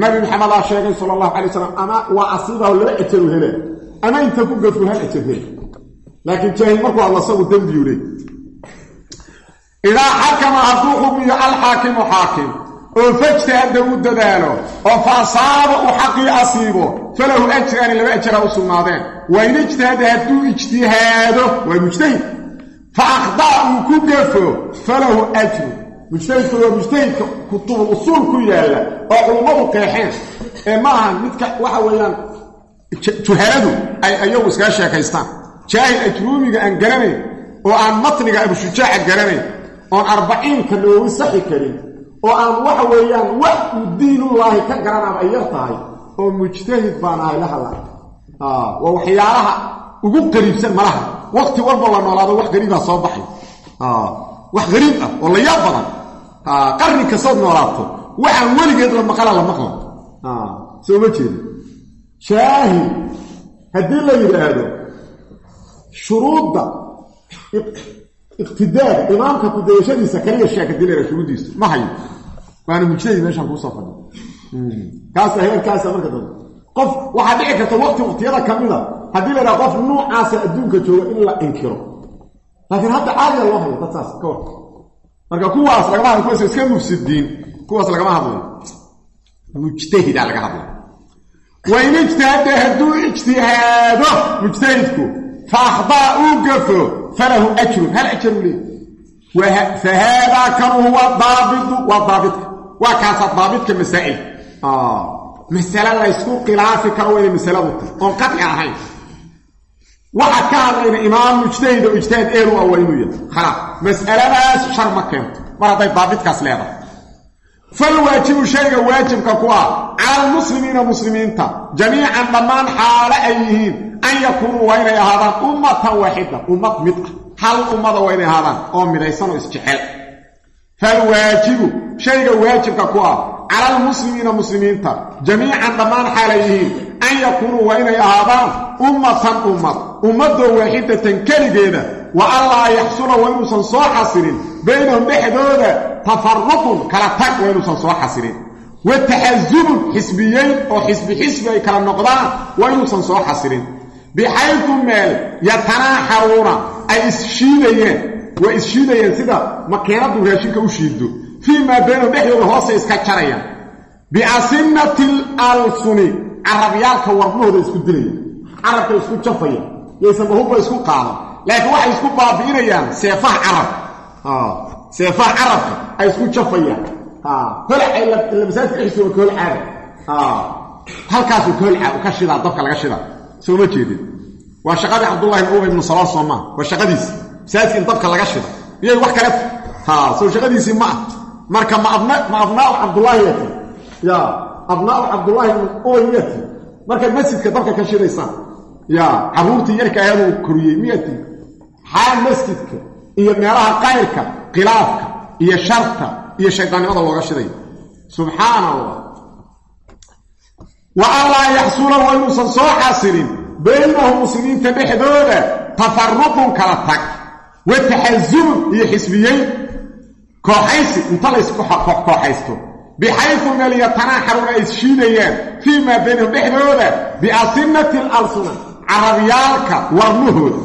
nabi maxamedaa sheegay sala allahu calay wasalam ama waa asiibahu laba ajaru hele? Ama inta ku gafur hal ajar hele laakiin jaahil markuu hadlo asagu dembiyuu leey idaa xakama hadduu xukmiyo alxaakimu xaakim oo fajtahadda u dadaalo oo fa asaaba uu xaqii asiibo falahu ajraani laba ajara u sugnaadeen. Waa in ijtihada hadduu ijtihaado waa mujtahid. Fa akhdaa uu ku gafo falahu ajru. Mujtahidku waa mujtahidka kutubul usuul ku yaalla oo culummadu qeexeen. Ee ma aha midka waxa weeyaan juhaladu ay ayagu iskaga sheekaystaan. Jaahil ajruumiga aan garanayn oo aan matniga abushujaaca garanayn oon arbaciinka noogu saxi karin oo aan waxa weeyaan wax uu diinullaahi ka garanaaba ay tahay oo mujtahid baan ahay la hadla waa waxyaalaha ugu qariibsan malaha. Waqti walba la noolaado wax qariibaa soo baxay. Wax qariib ah oo la yaab badan. Qarni kastood noolaato waxaan weligeed la maqala la maqla soo ma jeeda shaahid haddii la yidhaahdo shuruudda iqtidaaga imaamka kudayashadiisa kaliya yidhahdo shuruuddiisa ma hayo waana mujtahid meeshaan kuusoo fadhi kaasa heerkaasa marka dambe qof waxaa dhici karta waqti waqtiyada ka mida haddii la yidhaha qof nuucaasa adduunka jooga in la inkiro. Laakiin hadda caadiya loo hayo dad saas ka war marka kuwaas lagama hadlo kuwaas iska mufsidiin kuwaas lagama hadlayo mujtahidaa laga hadlay wa in ijtihada hadduu ijtihaado mujtahidku fa akhdaa uu gafo falahu ajrun. Hal ajaru leey fa haadaa kanu huwa daabitu waa waa kaasa daabitka masaa'il. Masale laysku khilaafi karo wayna masaladu. Tahy oon qadci ahayn waxaad ka hadlayna imaam mujtahid oo ijtihaad eelu ah waa inuu yahay khalaas mas'aladaas shar ma keento. Mar hadday daabitkaas leedahay. Falwaajibu shayga waajibka ku ah cala almuslimiina muslimiinta. Jamiican dhammaan xaale ay yihiin an yakuunuu waa inay ahaadaan ummatan waaxida. Ummad mid ah. Hal ummada waa inay ahaadaan. Oo midaysan oo isjecel falwaajibu shayga waajibka ku ah cala almuslimiina muslimiinta jamiican dhammaan xaalay yihiin an yakuunuu waa inay ahaadaan ummatan ummad ummadoo waaxidatan keligeeda wa allaa yaxsula waa inuusan soo xasilin baynahum dhexdooda tafaruqun kala tag waa inuusan soo xasilin wa taxasubun xisbiyeyn oo xisbi xisbi ay kala noqdaan waa inuusan soo xasilin bixaydu meel yatanaaxaruuna ay isshiidayeen waa isshiidayeen sida makiinadu raashinka u shiiddo. Fii maa baynahum dhexdooda hoose iska jarayaan biasinati alsuni carabyaalka warmahooda isku dilaya. Carabka isku jafaya. Yaysan bahubba isku qaadan. Laakiin waxay isku baabi'inayaan seefaha carabka seefaha carabka ay isku jafayaan. Holacay masaajidka dhexdiisa waa koolcaada halkaasuu koolca ka shidaa dabka laga shidaa. Soo ma jeedin. Waa shaqadii cabdullahi ibn ubay ibnu salaal soo maa waa masaajidka in dabka laga shida iyay wax kale soo shaqadiisii ma ah. Marka ma abnaau cabdullaahi yati ya abnaau cabdullaahi ibn ubay miyati markaad masjidka dabka ka shidaysaan. Ya carruurtii yarka ayaduu koriyey miyati xaal masjidka iyo meelaha qayrka khilaafka iyo sharta iyo shaydaannimada looga shiday. Subxaana allah wa allaa yaxsula waa inuusan soo xasilin baynahum muslimiinta dhexdooda tafaruqun kala tag wa taxasubun iyo xisbiyeyn kooxaysi inta layskooxaysto bixaydu meel yatanaaxaruuna ay isshiidayaan fii maa baynahum dhexdooda biasinati alalsuna carabyaalka warmahooda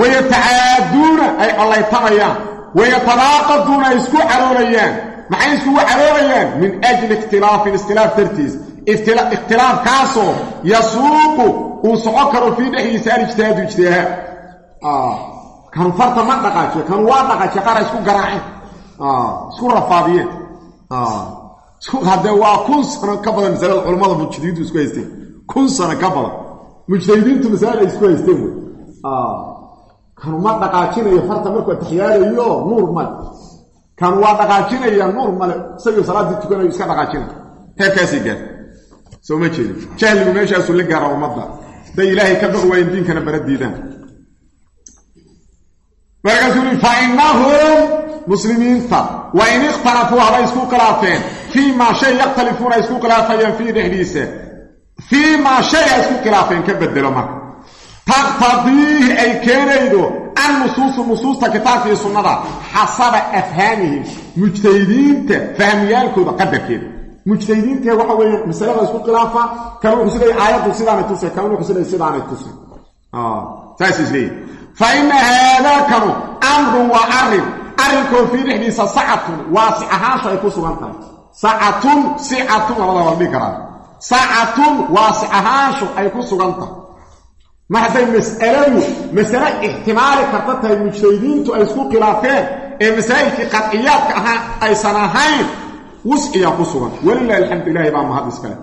wayatacaaduuna ay collaytamayaan wayatadaaqaduuna ay isku caroolayaan maxay iskugu caroorayaan min ajli ikhtilaafin iskhilaaf dartiis. Ikhtilaafkaasoo yasuuqu uu soco karo fii dhexdiisa alijtihaadu ijtihaad kanu farta ma dhaqaajiyo kanu waa dhaqaajiya qaara isku garaaceen. Isku rafaadiyeen. Haddee waa kun sano ka badan masalada culammada mujtahidiintu isku haysteen. Kun sano ka badan. Mujtahidiintu masalada isku haysteen wey. Kanu ma dhaqaajinayo farta markuu atixyaadayo nuur male kanu waa dhaqaajinaya nuur male isagoo salaaddii tukanayo iska dhaqaajinaya heerkaasay gaar. Soo ma jeedin. Jahligu meeshaasuu la gaara ummadda hadday ilaahay ka baq waayen diinkana bara diidaan markaasuu ui fa innahum muslimiinta. Wa in ikhtalafuu habay isku khilaafeen fii maa shay yakhtalifuuna ay isku khilaafayaan fiihi dhexdiisa. Fii maa shay ay isku khilaafeen ka bedelo marka. Taqtadiihi ay keenaydo an nusuusu nusuusta kitaabka iyo sunnada xasaba afhaamihim mujtahidiinta fahmiyaalkooda qadarkeeda mujtahidiinta waxa weeye masalada isku khilaafa kan wuxuu siday aayaddu sidaanay tusay kan wuxuu fa ina haadaakanu amrun waa arrin arrinkoo fii dhexdiisa sacatun waasic ahaansha ay ku sugan tahay sacatun sicatun labada la dhihi karaa sacatun waasic ahaanshu ay ku sugan tahay mar hadday mas'aladu masale ixtimaali karta tahay mujtahidiintu ay isku khilaafeen ee masaa'ilkii qadciyaadka ahaa aysan ahayn wusciyaa ku sugan walilahi alxamdu ilahi baa mahad iskale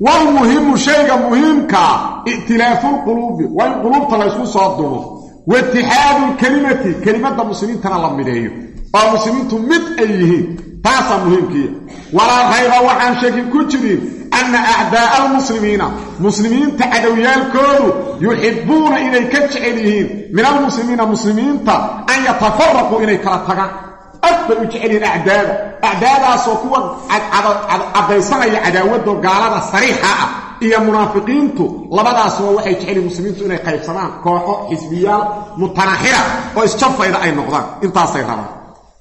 walmuhimu shayga muhiimkaa i'tilaafuulquluubi waa in quluubta la soo dumo waitixaadu lkelimati kelimadda muslimiintana la mideeyo oo muslimiintu mid ay yihiin taasaa muhiimkiiya walaa rayba waxaan shekin ku jirin anna acdaa'a almuslimiina muslimiinta cadowyaalkoodu yuxibbuuna inay ka jecel yihiin min almuslimiina muslimiinta an yatafaraquu inay kala tagaan ad bay u jecel yihiin acdaada acdaadaasoo kuwa caddaysanaya cadaawaddo gaalada sariixa ah iyo munaafiqiintu labadaasba waxay jecel yihiin muslimiintu inay qaybsamaan kooxo xisbiyaal mutanaaxira oo isjafayda ay noqdaan. Intaasay rabaan.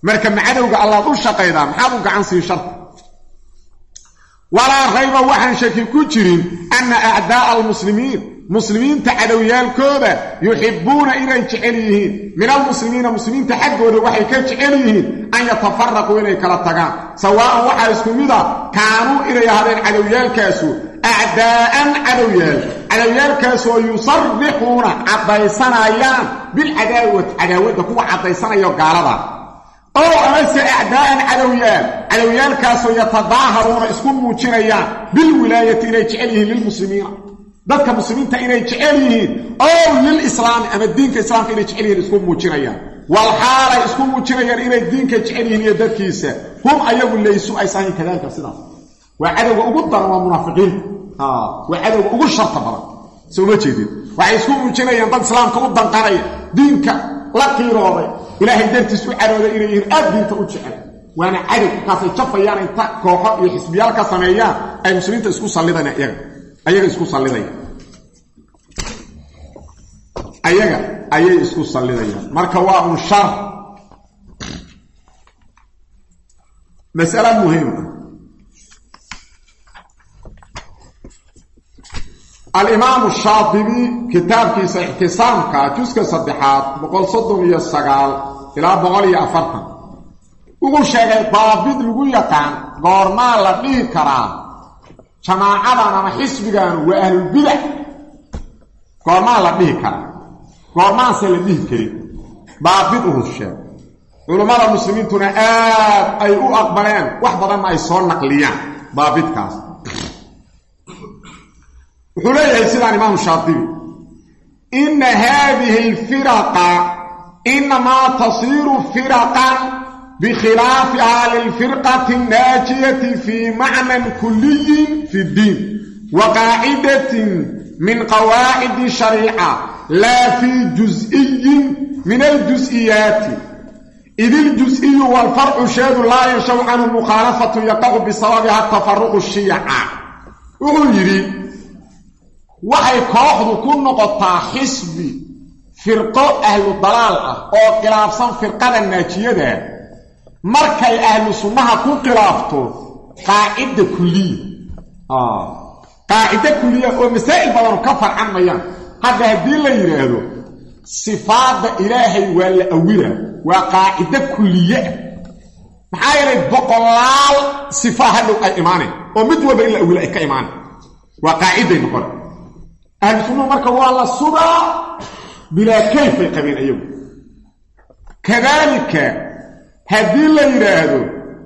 Marka macadowga allaad u shaqaydaa maxaad u gacan siin sharta? Walaa rayba waxaan shaki ku jirin anna acdaa'a almuslimiin muslimiinta cadowyaalkooda yuxibbuuna inay jecel yihiin. Min almuslimiina muslimiinta xaggooda waxay ka jecel yihiin an yatafaraquu inay kala tagaan. Sawaa'an waxaa isku mid a kaanuu inay ahaadeen cadowyaalkaasu acdaa'an cadowyaal cadowyaalkaasoo yusarrixuuna caddaysanayaan bilcadaawati cadaawadda kuwa caddaysanayo gaalada oo amase acdaa'an cadowyaal cadowyaalkaasoo yatadaaharuuna isku muujinayaan bilwilaayati inay jecel yihiin lilmuslimiina dadka muslimiinta inay jecel yihiin ow lilislaami ama diinka islaamka inay jecel yihiin isku muujinayaan wal xaalay isku muujinayaan inay diinka jecel yihiin iyo dadkiisa hum ayagu laysu aysahayn kadaalika sidaas waa cadowga ugu daran waa munaafiqiinta waa cadowga ugu sharta badan. Soo ma jeedin. Waxay isku muujinayaan dad islaamka u danqanaya diinka la qiirooday ilaahay dartiis u carooday inay yihiin aad diinta u jecel. Waana cadow markaasay jafayaan inta kooxo iyo xisbiyaal ka sameeyaan. Ay muslimiinta isku sallidaan iyaga. Ayaga isku sallidaya ayaga ayay isku sallidayaan. Marka waa un shar. Mas'ala muhiima alimaamu shaadibi kitaabkiisa ixtisaamka juska saddexaad boqol soddon iyo sagaal ilaa boqol iyo afartan. Wuxuu sheegay daabid lagu yaqaan goormaa la dhihi karaa jamaacadan ama xisbigan waa ahlulbidac goormaa la dhihi karaa. Goormaanse la dhihi karin. Daabid uhus sheeg culummada muslimiintuna aad ay u aqbaleen wax badanna ay soo naqliyaan. Daabidkaas wuxuu leeyahay sidaan imaamu shaadibi inna haadihi alfiraqa inamaa tasiiru firaqan bikhilaafihaa lilfirqati annaajiyati fii macnan kuliyin fi ddiin wa qaacidatin min qawaacidi shariica laa fii jus-iyin min aljus-iyaati id iljus-iyu waalfarcu sheedu laa yanshaw canhu mukhaalafatu yaqacu bisababiha tafaruqu shiyaca wuxuu yidhi waxay kooxdu ku noqotaa xisbi firqo ahlu dalaal ah oo khilaafsan firqada naajiyada. Markay ahlu sunnaha ku khilaafto qaacida kuliya qaacida kuliya oo masaa'il badanu ka farcan mayaan. Hadda haddii la yidhaahdo sifaadda ilaahay waa la awila waa qaacida kuliye ah maxaa yeelay boqolaal sifaa hadhow ay imaanayn oo mid walba in la awilo ay ka imaanayn waa qaaciday noqon ahlu sunnuhu marka waa la sugaa bilaa kayfay qabeen ayagu kadaalika haddii la yidhaahdo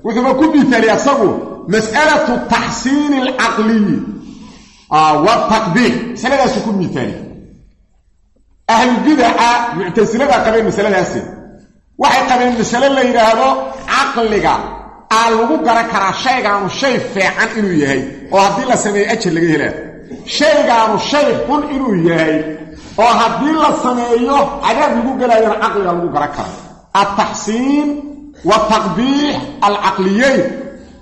wuxuuba ku miaaliy asagu mas'alatu taxsiini alcaqliyi wataqdiir masaladaasuu ku miaaliy ahlubidaca muctasilada qabeen masaladaasi. Waxay qabeen masale la yidhaahdo caqliga aa lagu garan karaa shaygaanu shay fiican inuu yahay oo haddii la sameeyo ajar laga helaa shaygaanu shay xun inuu yahay oo haddii la sameeyo cadaab lagu gelaayana caqliga lagu garan kara altaxsiin wataqbiix alcaqliyeyn.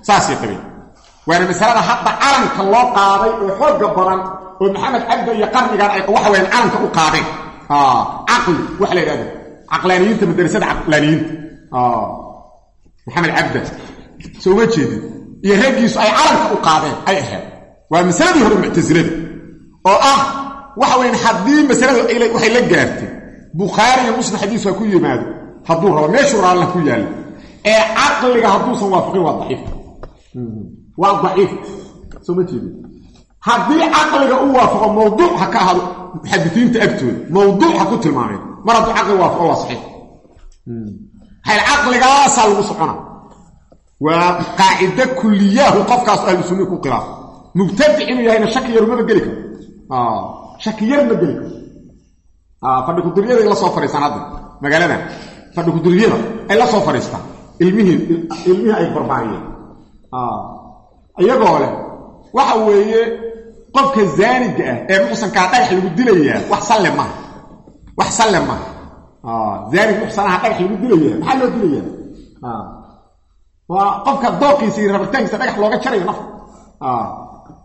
Saasay qabeen waana masalada hadda calanka loo qaaday oo xooga badan oo maxamed cabda iyo qarnigan ay waxa weyaan calanka u qaadeen. Caqli waxa la yidhahda caqlaaniyiinta madrasada caqlaaniyiinta. Maxamed cabda soo ma jeedin. Iyo raggiisu ay calanka u qaadeen ay ahayd waa masaladii hore muctasilada oo ah waxa weyaan haddii masaladu waxay la gaartay bukhaari iyo muslim xadiis waa ku yimaado hadduu rabo meeshuu raalla ku yaalla ee caqliga hadduusan waafaqin waa daciif. Waa daciif. Soo ma jeedin. Haddii caqliga u waafaqo mawduuc ha ka ahado muxadisiinta agtooda mawduuc ha ku tilmaameen mar hadduu caqliga waafaqo waa saxiix. Hayl caqligaasaa lagu socona. Waa qaacida kuliyaahu qofkaas ahlu sunnihi ku khilaaf mubtadic inuu yahayna shaki yaru maba geli karo. Shaki yar ma geli karo. Fadhi kuduryada ay la soo fadhiistaan hadda magaaladan fadhi kuduryada ay la soo fadhiistaan. Ilmihii ilmihii ay barbaariyeen. Iyagoo leh waxa weeye qofka zaaniga ah ee muxsankaa dhagax lagu dilayaa wax salle maaha wax salle maaha zaanig muxsanaha dhagax lagu dilayaa maxaa loo dilayaa? Waa qofka dooqiisa iyo rabitaankiisa dhagax looga jarayo nafta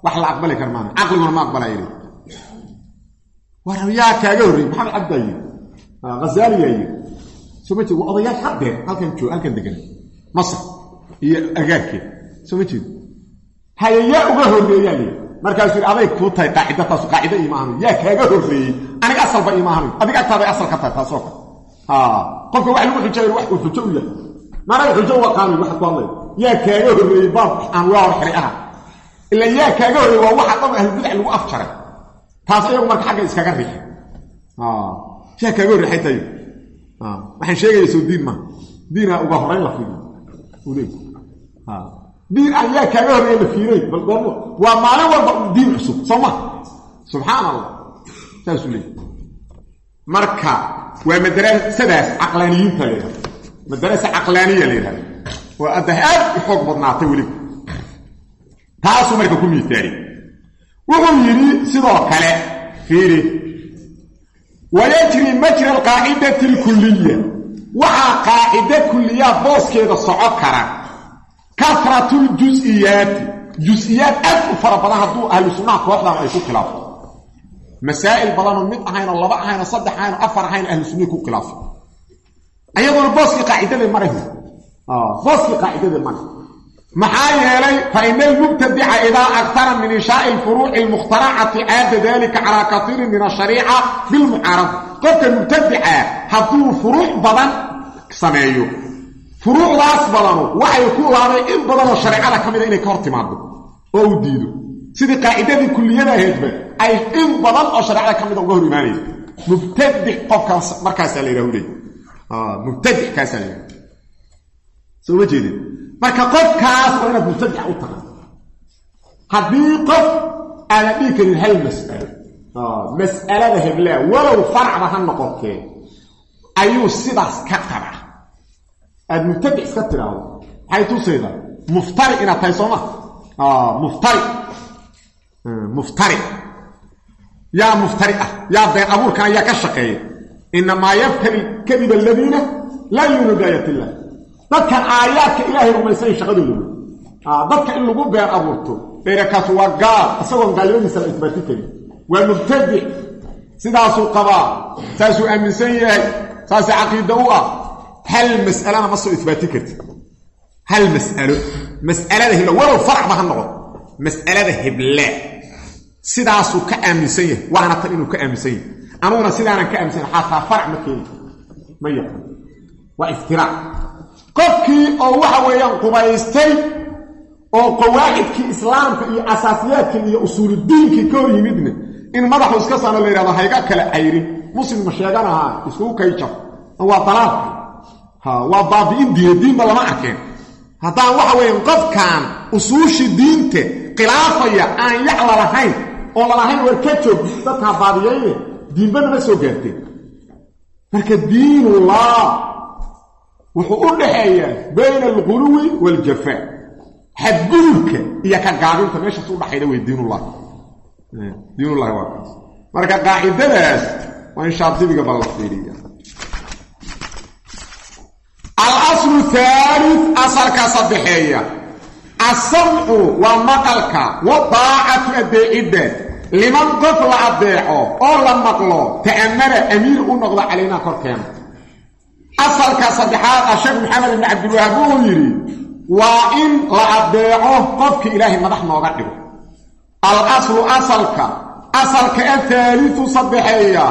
wax la aqbali kar maana caqliguna ma aqbalaya yidhi. War yaa kaaga horreeyey maxamed cabdaa yidhi. Hazaaliyaa yidhi. Soo ma jeed waa odayaal halkan joog halkan degan masar iyo agaarkeed soo ma jeed uga horreeyaa yidhi. Markaasuu yidhi aday kuu tahay qaacida taasu qaacida iimaahano yaa kaaga horreeyey. Aniga asalba iimaahano adiga agtaaday asal ka tahay taasoo kale qofka wax lagu xujayo wax uu xujo u xujo u aqaanay ku hadlay. Yaa kaaga horreeyey baab aan waa hor xiri aha ila yaa kaaga horreeyey waa waxa dhan ahlulbidac lagu afjaray. Taas ayagu marka xagga iskaga riixay yaa kaaga horrey xaytayo waxaan sheegaya soo diin maaha diinaa uga horayn la leey diin aan yaa kaaga horreeya la fiiray bal goormo waa maalin walba diin cusub soo ma? Subxaan leeyay marka waa madrasadaas caqlaaniyiinta la yidhahda madrasa caqlaaniya la yidhahda oo adda aad u xoog badnaatay weliba taasuu marka ku miisaari wuxuu yidhi sidoo kale fiiri. Wayajri majra alqaacidati alkuliya waxaa qaacide kuliya booskeeda soco kara. Kasratuljusiyaati jus-iyaad aad u fara badan hadduu ahlu sunnaha kooxdan ay ku khilaafto. Masaa'il badanoo mid ahaynoo laba ahaynoo saddex ahaynoo afar ahayn ahlu sunnihi ku khilaafo ayadoona booskii qaacidada marahi booskii qaacidada mara maxaa yeelay fa ina almubtadica idaa aktara min inshaai alfuruuci almukhtaracati caada dalika calaa katiirin min ashariica bilmucaarada qofka mubtadica hadduu furuuc badan sameeyo furuucdaas badanu waxay ku laabay in badanoo shareecada ka mida inay ka hor timaado oo uu diido. Sidii qaacidadii kulliyada ahaydba ay in badan oo shareecada ka uga hor imaanaysa mubtadic qofkaas markaasaa la yidhahu leey mubtadic kaasaa la yidhaha marka qofkaas waa inaad mubtadic u tahay haddii qof aadan dhihi karin hal mas'alo mas'alada heblaa walow faracba ha noqotee ayuu sidaas ka qabaa. Aad mubtadic iska tidhaahdo maxay tusaydaa muftari inaad tahay sooma muftari. Muftari. Yaa muftari ah yaa been abuurkan ayaa ka shaqeeya inamaa yaftari kadiba aladiina laa yuuminu biaayat illah dadkan aayaadka ilaahay rumaysayn shaqadooda wey dadka in lagu been abuurto dheerakaas waa gaal isagoon gaalnimadiisa la isbaati karin. Waa mubtadic sidaasuu qabaa saasuu aaminsan yahay saasay caqiida u ah. Hal mas'alana ma soo isbaati karti. Hal mas'alo. Mas'alada hebla walow faracba ha noqon. Mas'alada hebla. Sidaasuu ka aaminsan yahay waana tan inuu ka aaminsan yahay. Anuguna sidaanan ka aaminsan yahay xataa farac ma keeni. Ma yaqaan. Waa iftiraac qofkii oo waxa weeyaan qubaystay oo qawaacidkii islaamka iyo asaasiyaadkii iyo usuuludiinkii ka hor yimidna in madaxu iska saano la yidhahdo hayga kale cayrin muslim ma sheeganahaa iskugu kayjab waa dalaalka waa baabi'in diine diinba lama arkeen. Haddaan waxa weeyaan qofkan usuushii diinta khilaafaya aan yacla lahayn oo lalahayn war ka joog dadkaa baadiyayne diinba nama soo gaarteen marka diinullah wuxuu u dhaxeeyaa bayna alquluwi waaljafaa xadgudubka iyo ka gaabinta meeshaas u dhaxayda wey diinullah diinullahi waa kaas. Marka qaacidadaas waa in shaadibiga bal la fiiriya alaslu haalid asalka saddexeeya. Asamcu waa maqalka. Wadaacatu addeecidda liman qof la addeeco oo la maqlo ta'amara amiir u noqdo calaynaa korkeena asalka saddexaad ah sheekh maxamed ibni cabdilwahaab wuxuu yidhi waa in la addeeco qofka ilaahay madax nooga dhigo. Al aslu asalka asalka athaalitu saddexeeya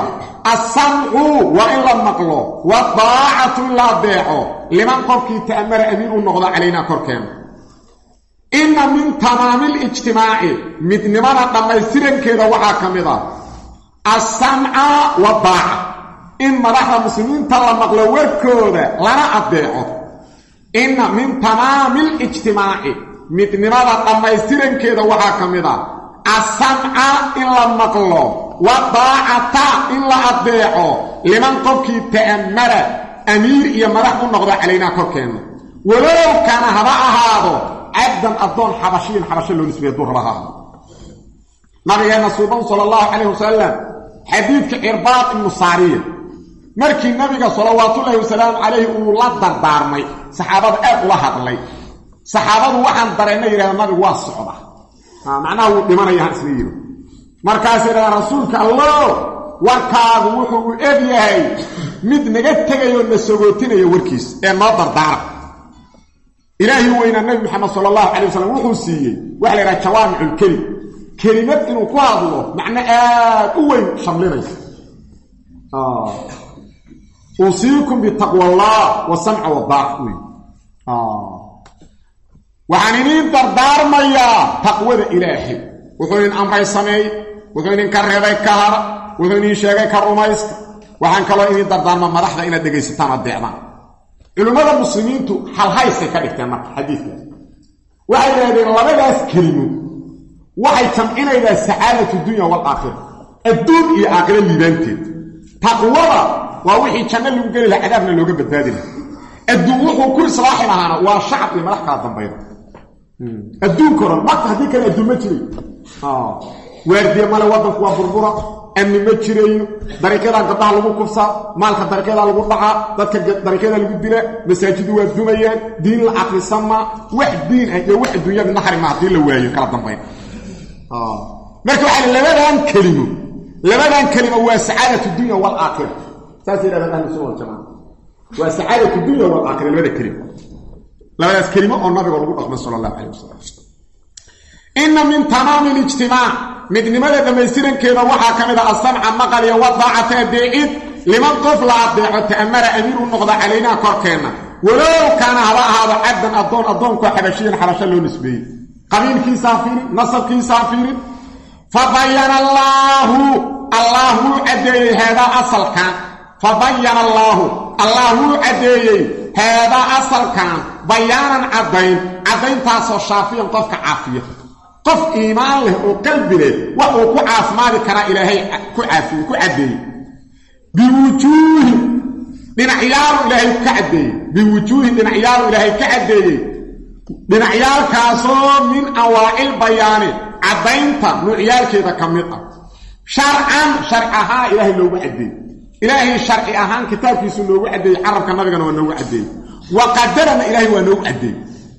assamcu waa in la maqlo wadaacatu in la addeeco liman qofkii ta'amara amiir u noqdo calaynaa korkeena. Inna min tamaamilijtimaaci midnimada dhammaystirankeeda waxaa ka mid ah assamca wadaaca in madaxda muslimiinta la maqlo warkooda lana addeeco. Inna min tamaamilijtimaaci midnimada dhammaystirankeeda waxaa ka mid ah assamca in la maqlo wadaacata in la addeeco. Liman qofkii ta'ammara amiir iyo madax u noqdo calaynaa korkeenna. Walow kana haba ahaado cabdan addoon xabashiyin xabasho loo nisbeeye duu raba ha ahaado. Nabigeenna suuban sala allahu calayh wasalam xadiidka cirbaad ibnu markii nabiga salawaatullaahi wasalaamu calayhi uu la dardaarmay saxaabada aad ula hadlay. Saxaabadu waxaan darayna yidhahda nabigu waa socda. Macnaha wuu dhimanaya han isla markaas yidhahda rasuulka allow warkaagu wuxuu u eg yahay mid naga tegayoo na sogootinaya warkiis ee noo dardaara. Ilaahi weynaa nabi maxamed sala allahu calay wasalam wuxuu siiyey waxa la yidhaha jawaamiculkelim kelimad inuu ku hadlo macno aad u weyn shamlinaysa uusiikum bitaqwa allah wasamca wadaac wey waxaan idiin dardaarmayaa taqwada ilaahay wuxuu idin amray sameey wuxuu idinka reebay ka hara wuxuu idin sheegay ka rumaysta waxaan kaloo idiin dardaarma madaxda inaad dhegaysataan addeecdaan culimmada muslimiintu halhaysay ka dhigteen marka xadiidkaas waxay yidhahdeen labadaas kelimo waxay jamcinaydaa sacaadatu dunya waalaakhira adduun iyo aakhiro liibaanteed waa wixii janno lagu geli laha cadaabna looga badbaadi laha adduun wuxuu ku islaaxi lahaana waa shacab iyo madax kala dambayda. Adduunka oran marka haddii kale adduun ma jiray. Waardiye male waddanku waa burbura amni ma jirayo dariiqyadaa gabdhaha lagu kubsaa maalka dariiqyadaa lagu dhacaa dadka dariiqyadaa lagu dila masaajidu waa dumayaan diin la akrisama wax diin ah iyo wax adduunya midna harima haddii la waayo kala dambayn marka waxaa labadan kelimo. Labadan kelimo waa sacaadatu dunya waalaakhira saas yidhahdaan ahlu sunna waljamaca waa sacaadatu dunya waalaakhira labada kelimo labadaas kelimo oo nabiga lagu dhaqmay sala allahu calayh inna min tamaami lijtimaac midnimada dhammaystirankeeda waxaa ka mid a asamca maqal iyo wadaacata adeecid liman qof la adeeco ta'amara amiir u noqda calaynaa korkeenna. Walow kaana haba ahaado cabdan addoon addoonkoo xabashiyan xabasho loo nisbeeyey. Qabiilkiisaa fiirin nasabkiisaa fiirin. Fa bayana allaahu allah wuu caddeeyey haadaa asalkan fa bayana allaahu allah wuu caddeeyey haadaa asalkan bayaanan caddayn caddayntaasoo shaafiyan qofka caafiya qof iimaan leh oo qalbi leh wax uu ku caafimaadi karaa ilaahay ku caafiye ku caddeeyey biwujuuhi dhinacyaalu ilaahay ka caddeeyey biwujuuhi dhinacyaalu ilaahay ka caddeeyey dhinacyaalkaasoo min awaacil bayaani caddaynta nuucyaalkeeda ka mid ah sharcan sharci ahaan ilaahay noogu caddeeyey ilaahay sharci ahaan kitaabkiisu noogu caddeeyey carabka nabigana waa noogu caddeeyey wa qadarana ilaahay waa noogu caddeeyey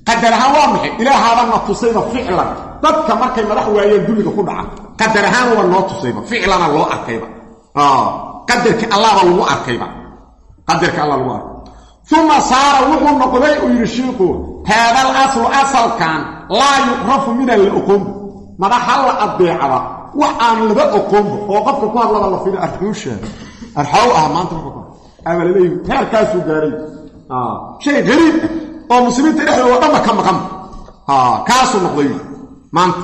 qadar ahaan waa maxay? Ilaahaabanna tusayba ficlan. Dadka markay madax waayeen dulliga ku dhaca. Qadar ahaan waa noo tusayba. Ficlana loo arkayba. Qadarki allahba lagu arkayba. Qadarka allah lagu arkay. Uma saara wuxuu noqday uu yidhi shiiku haadal aslu asalkan laa yucrafu minan la oqonba madaxa la adeecaba wax aan laba oqonba oo qofka ku hadlaba la arxuusheeda arxow ah maanta ama laleeyi heerkaasuu gaaray. Shay gariib ah oo muslimiinta dhexdooda dhanba ka maqan. Kaasuu noqday maanta.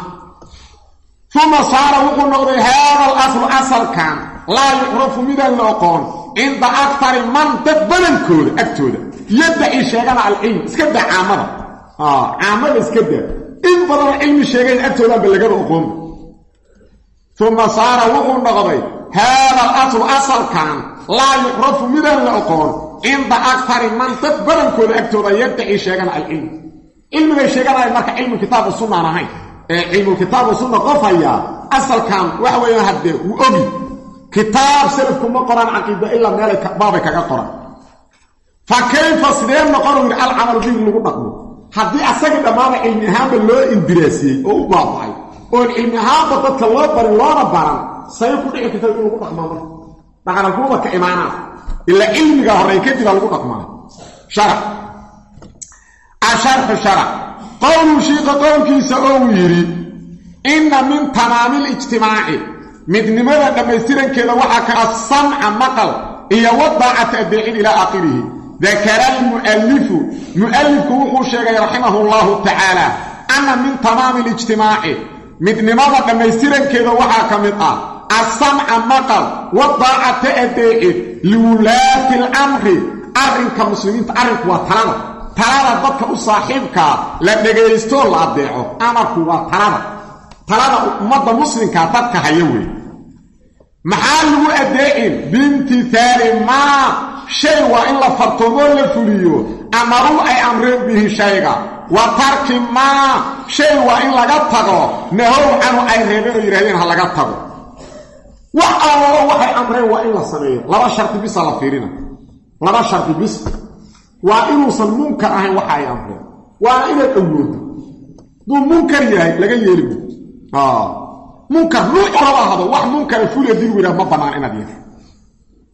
Uma saara wuxuu noqday haada al aslu asalkan laa yucrafu midaan la oqoon cinda akari man dad badankooda agtooda. Yaddaci sheegana alcilm iska daa caamada. Caamada iska daa in badanoo cilmi sheegayn agtoodaanba lagaba oqoonba uma saara wuxuu noqday haada al aslu asalkan laa yucrafu midaan la oqoon cinda akari man dad badankooda agtooda yaddaci sheegana alcilm cilmigay sheeganaya marka cilmu kitaabu sunnaan ahayn ee cilmulkitaabu sunna qof hayaa asalkan waxa weeyaan haddee wuu ogi kitaab salafkuma qoraan caqiida ilaa meelay baabay kaga qoran fa kayfa sidee noqonu yidhi alcamalu bihi lagu dhaqmo haddii asagii dhammaaba cilmi ahaanba loo indiraasiyey oo u baabacay oon cilmi ahaanba dadka loo barin loona baran say dhici karta in lagu dhaqmaa marka dhaqanalkuuba ka imaanaa ilaa cilmiga horey kadibaa lagu dhaqmaa sharac asharxu sharac qowluu shiika qowlkiisa ou yidhi inna min tamaami lijtimaaci midnimada dhammaystirankeeda waxaa ka samca maqal iyo wadaacata adeecid ilaa aakhirihi dakara almu'allifu mu'allifku wuxuu sheegay raximahu llahu tacaala anna min tamaami lijtimaaci midnimada dhammaystirankeeda waxaa ka mid ah assamca maqal wadaacata adeecid liwulaati alamri arrinka muslimiinta arrinku waa talada talada dadka u saaxiibkaa la dhagaystoo la adeeco amarku waa talada talada ummadda muslimkaa dadka haya wey maxaa lagu adeecin biimtihaali maa shay waa in la fartoomoo la fuliyo amaruu ay amreen bihi shayga wa tarki maa shay waa in laga tago nahow ay reebeen oo yidhahdeen tago wax allalo waxay amreen waa in la sameeyo. Laba shardi bisa la fiirina. Laba shardi bis waa inuusan munkar ahayn waxa ay amreen. Waana inaad awoodo. Duu munkar yahay laga yeelimo munkar nuuc horaba ahado wax munkara fuliya dib u yidhah ma bannaan inaad yeesho.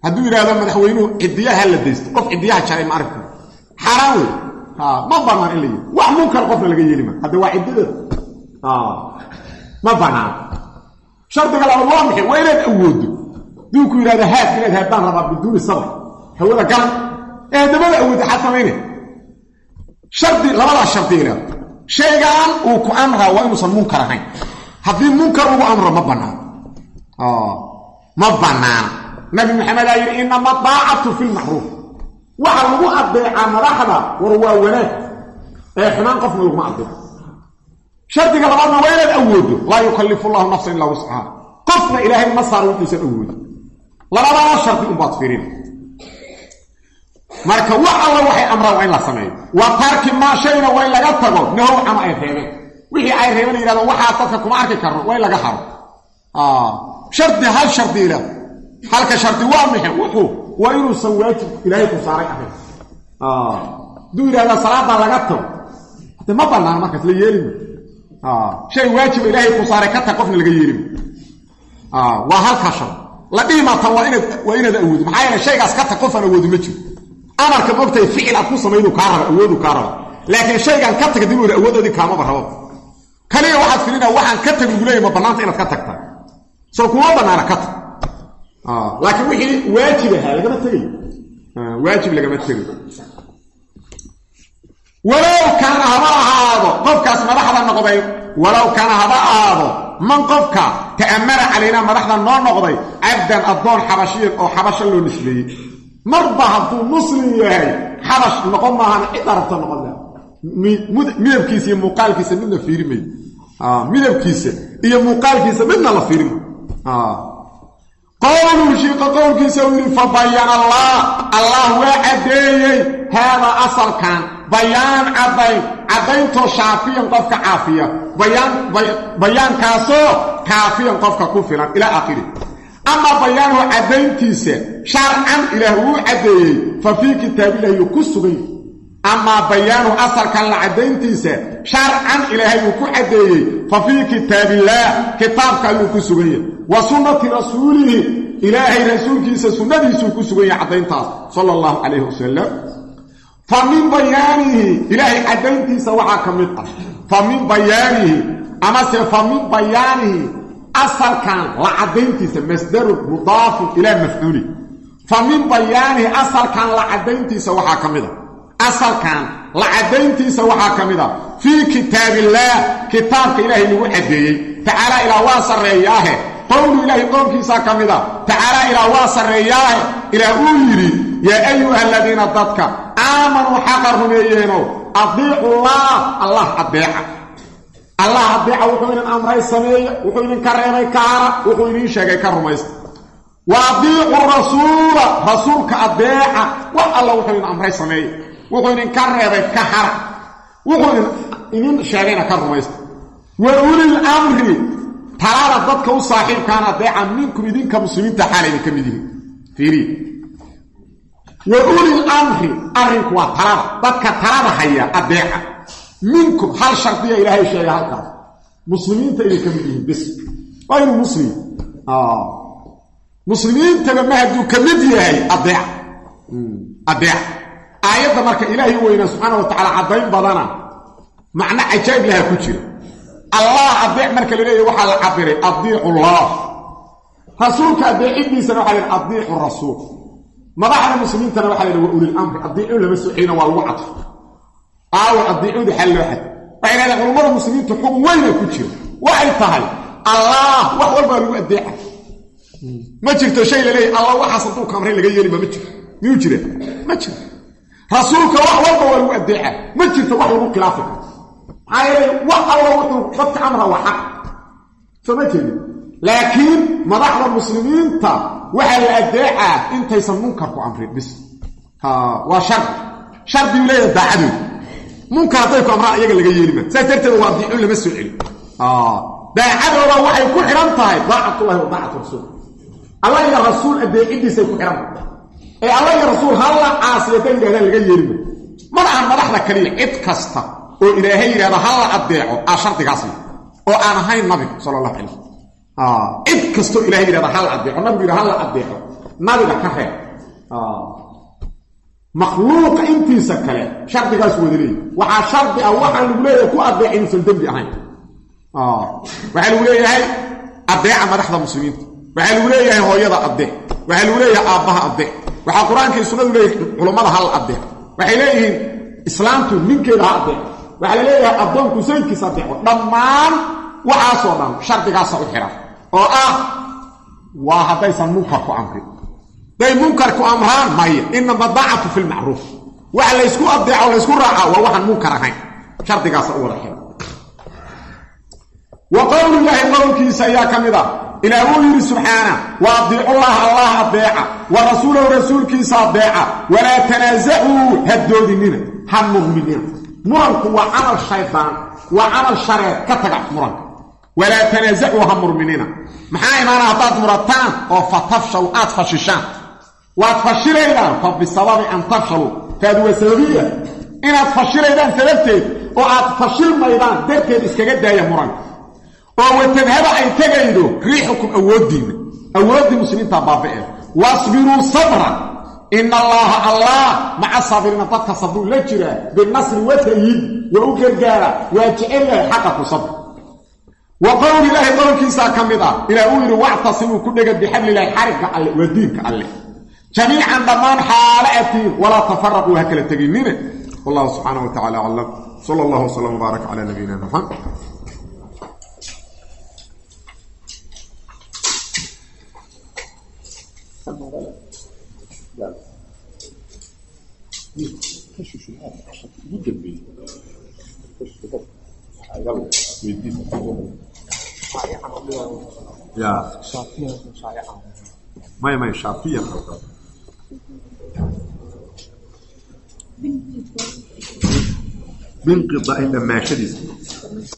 Hadduu yidhahdo madaxweynuhu cidiyaha la daysto qof cidiyaha jaray ma arki xaaraan wey ma bannaan in la yeelo. Wax munkar qofna laga yeelima hadda waa ciddadada ma bannaan shardiga labaad waa maxay waa inaad awoodo duu ku yidhahdo haad inaad haadbaan rabaa biduuni sabr hawada galan ee dabada awoodda xaad samaynay shardi labadaas shardi yidhahdo shaygaan uu ku amraa waa inuusan munkar ahayn haddii munkar ugu amro ma bannaan ma bannaan nabi maxamedaa yidhi inama daacatu fi lmacruuf waxa lagu adeecaa madaxda war waa wanaag ee xumaan qofna laguma adeeco shardiga labaadna waa inaad awoodo. laa yukallifu llahu nafsan ilaa wuscaha qofna ilaahay ma saaro wuxuusan awoodin labadaas shardi unbaad firin marka wax alla waxay amraan waa in la sameeyo. Wa tarki maa shayna waa in laga tago. Nahow cama ay reebeen. Wixii ay reebeen yidhahdaan waxaas dadka kuma arki karno. Waa in laga haro. Shardi hal shardi ila halka shardi waa mixe wuxuu waa inuusan waajib ilaahay ku saaray ahayn. Hadduu yidhahdaa salaadaa laga tago. Hade ma bannaan markaas shay waajiba ilaahay ku saaray ka tag qofna laga yeelima waa halkaa shardi la dhihi maatan waa inaad awoodi maxaa yeele shaygaas ka tag qofaan awoodi ma jiro. Amarka mogtahay ficil aad ku samaydu kaa raba awoodu kaa raba. Laakiin shaygaan ka tagdi buu awoodoodii kaamaba rabo kaliya waxaad filina waxaan ka tag ugu leeyay ma bannaanta inaad ka tagtaa. Soo kuma bannaana ka tag. Laakiin wixii waajib ahaa lagama tegayo waajib lagama tegayo walow kaana haba ahaado qofkaas madaxda noqday walow kaana haba ahaado man qofka ta'amara calaynaa madaxda noo noqday cabdan addoon xabashiyan oo xabasho loo nisbeeyey. Marba hadduu muslim yahay xabash noqon maahana cid arabta noqon midabkiisa iyo muuqaalkiisa midna fiiri mayo midabkiisa iyo muuqaalkiisa midna la fiiri mayo qowluu shiiqa qowlkiisa uu yidhi fa bayana allah allah waa caddeeyey haadaa asalkan bayaan caddayn caddayntoo shaafiyan qofka caafiya bayaankaasoo kaafiyan qofka ku filan ilaa aakhiri ama bayaanuhu caddayntiisa sharcan ilaah uu caddeeyey fa fii kitaabillahi yuu ku sugay amaa bayaanuhu asalkan la caddayntiisa sharcan ilaahay uu ku caddeeyey fa fii kitaabillaah kitaabka ayuu ku sugan yahay wa sunnati rasuulihi ilaahay rasuulkiisa sunnadiisuu ku sugan yahay caddayntaas sala allahu calayhi wasalam fa min bayaanihi ilaahay caddayntiisa waxaa ka mid ah. Fa min bayaanihi amase fa min bayaanihi asalkan la caddayntiisa masdarun mudaafun ilaa mafcuuli fa min bayaanihi asalkan la caddayntiisa waxaa ka mid a asalkan la caddayntiisa waxaa ka mid a fii kitaabillaah kitaabka ilaahay lagu caddeeyey. Tacaala ilaa waa sarreeyaahe. Qowlu ilaahi qowlkiisaa ka mid a tacaala ilaa waa sarreeyaahe. Ilaah uu yidhi yaa ayuha aladiina dadka aamanuu xaqa rumeeyeeno adiicullaah allah addeeca allah adeeca wuxuu idin amray sameeya wuxuu idinka reebay ka hara wuxuu idiin sheegay ka rumaysta wa adiicu rasuula rasuulka adeeca wax alla wuxuu idin amray sameeya wuxuu idinka reebay ka hara wuxuu idin sheegayna ka rumaysta wa ulil amri talada dadka u saaxiibkaan adeeca minkum idinka muslimiinta xaal idinka mid fiiriya wa ulil amri arrinku waa talada dadka talada haya adeeca minkum hal shardiya ilaahay sheega halkaas muslimiinta inay ka mid yihiin bis waa inuu muslim muslimiintaba ma hadduu ka mid yahay adeec adeec aayadda marka ilaahay u weynaa subxaana wa tacaala caddayn badana macno cajaa'ib laha ku jira allah adeec marka la leeyahy waxaa la cabiray adiicu llah rasuulka adeecidiisana waxa la adiicu rasuul madaxda muslimiintana waxa la yidhi wa ulil amri. Adiicu lama sociyna waa lagu cadfo aawo adiicuudi xal loo xad. Waxay leedahay culummada muslimiintu xukun weyna ku jira waxay tahay allah wax walbaa lagu adeeca ma jirto shay laleeyahy allah waxaas hadduu kamray laga yeeliba ma jiro. Miyuu jira ma jiro. Rasuulka wax walba waa lagu adeeca ma jirto wax lagu khilaafi karo. Maxaa dadka amra waa xaq. Soo laakiin madaxda muslimiinta waxaa la adeecaa intaysan munkarku amrin. Bis. Waa shardi shardigu leeyahay daacadooda munkar hadday ku amraan iyaga laga yeelima saas darteed waa diicun lama soo celi daacadooda waxay ku xidhan tahay daacatullahi wa daacatu rasuul. Alla iyo rasuul adeecidiisay ku xidhan tahay. Ee alla iyo rasuul halla caasiya hadday yidhahdaan laga yeelima mana aan madaxda kaliya cid kasta oo ilaahay yidhahda halla adeeco aa shardigaasi oo aan ahayn nabiga sala allahu cid kastoo ilahay yidhahda halla adeeco nabigu yidhah halla adeeco nabiga ka reeb makhluuqa intiisa kale shardigaas wada leeyahy waxaa shardi ah waxaan lagu leeyahay ku adeec inuusan dembi ahayn. Waxaa lagu leeyahay adeeca madaxda muslimiinta. Waxaa lagu leeyahay hooyada adeec waxaa lagu leeyahay aabbaha adeec waxaa qur'aanka iyo sunnadu leeyahay culammada hal adeec waxay leeyihiin islaamtu ninkeeda ha adeec waxaa la leeyahay addoonku sayidkiisa adeeco dhammaan waxaasoo dhan shardigaasa u xihan oo ah waa haddaysan munkar ku amrin day munkarku amraan maya inama daacatu fi lmacruuf waxa laysku adeeco laysku raaca waa waxaan munkar ahayn. Shardigaasa u wada xihan wa qowlillaahi qowlkiisa ayaa ka mid ah. Ilaah wuu yidhi subxaana wa adiicullaha allah adeeca wa rasuulahu rasuulkiisa adeeca walaa tanaasacuu haddoodinina ha murminina muranku waa camal shaydaan waa camal shareed ka taga muranka walaa tanaasacuu ha murminina maxaa imaana haddaad murataan oo fa tafshalu aad fashishaan? Waad fashilaydaan fa bisababi an tafshaluu taadu waa sababiya inaad fashilaydaan sababteed oo aad fashilmaydaan darteed iskaga daaya muranka oo watadhaba ay tegaydo riixukum awooddiinna awooddii muslimiinta baaba'eed wasbiruu sabran ina allaha allah maca saabiriina dadka sabruu la jiraa binasri watayid waa u gargaara waa jecel yahay sabr wa qowl ilaahi qowlkiisaa ka mid ah ilaah uu yidhi wactasimuu ku dhega bixablilahi xarigga alle waa diinka alle. Jamiican dhammaan xaala atiin walaa tafaraquu ha kala teginina wallahu subxaana wa tacala aclam. Sala allahu wslam wbaarak cala nabiyina muxamed يا ما ما شافية بانقضاء لما شديد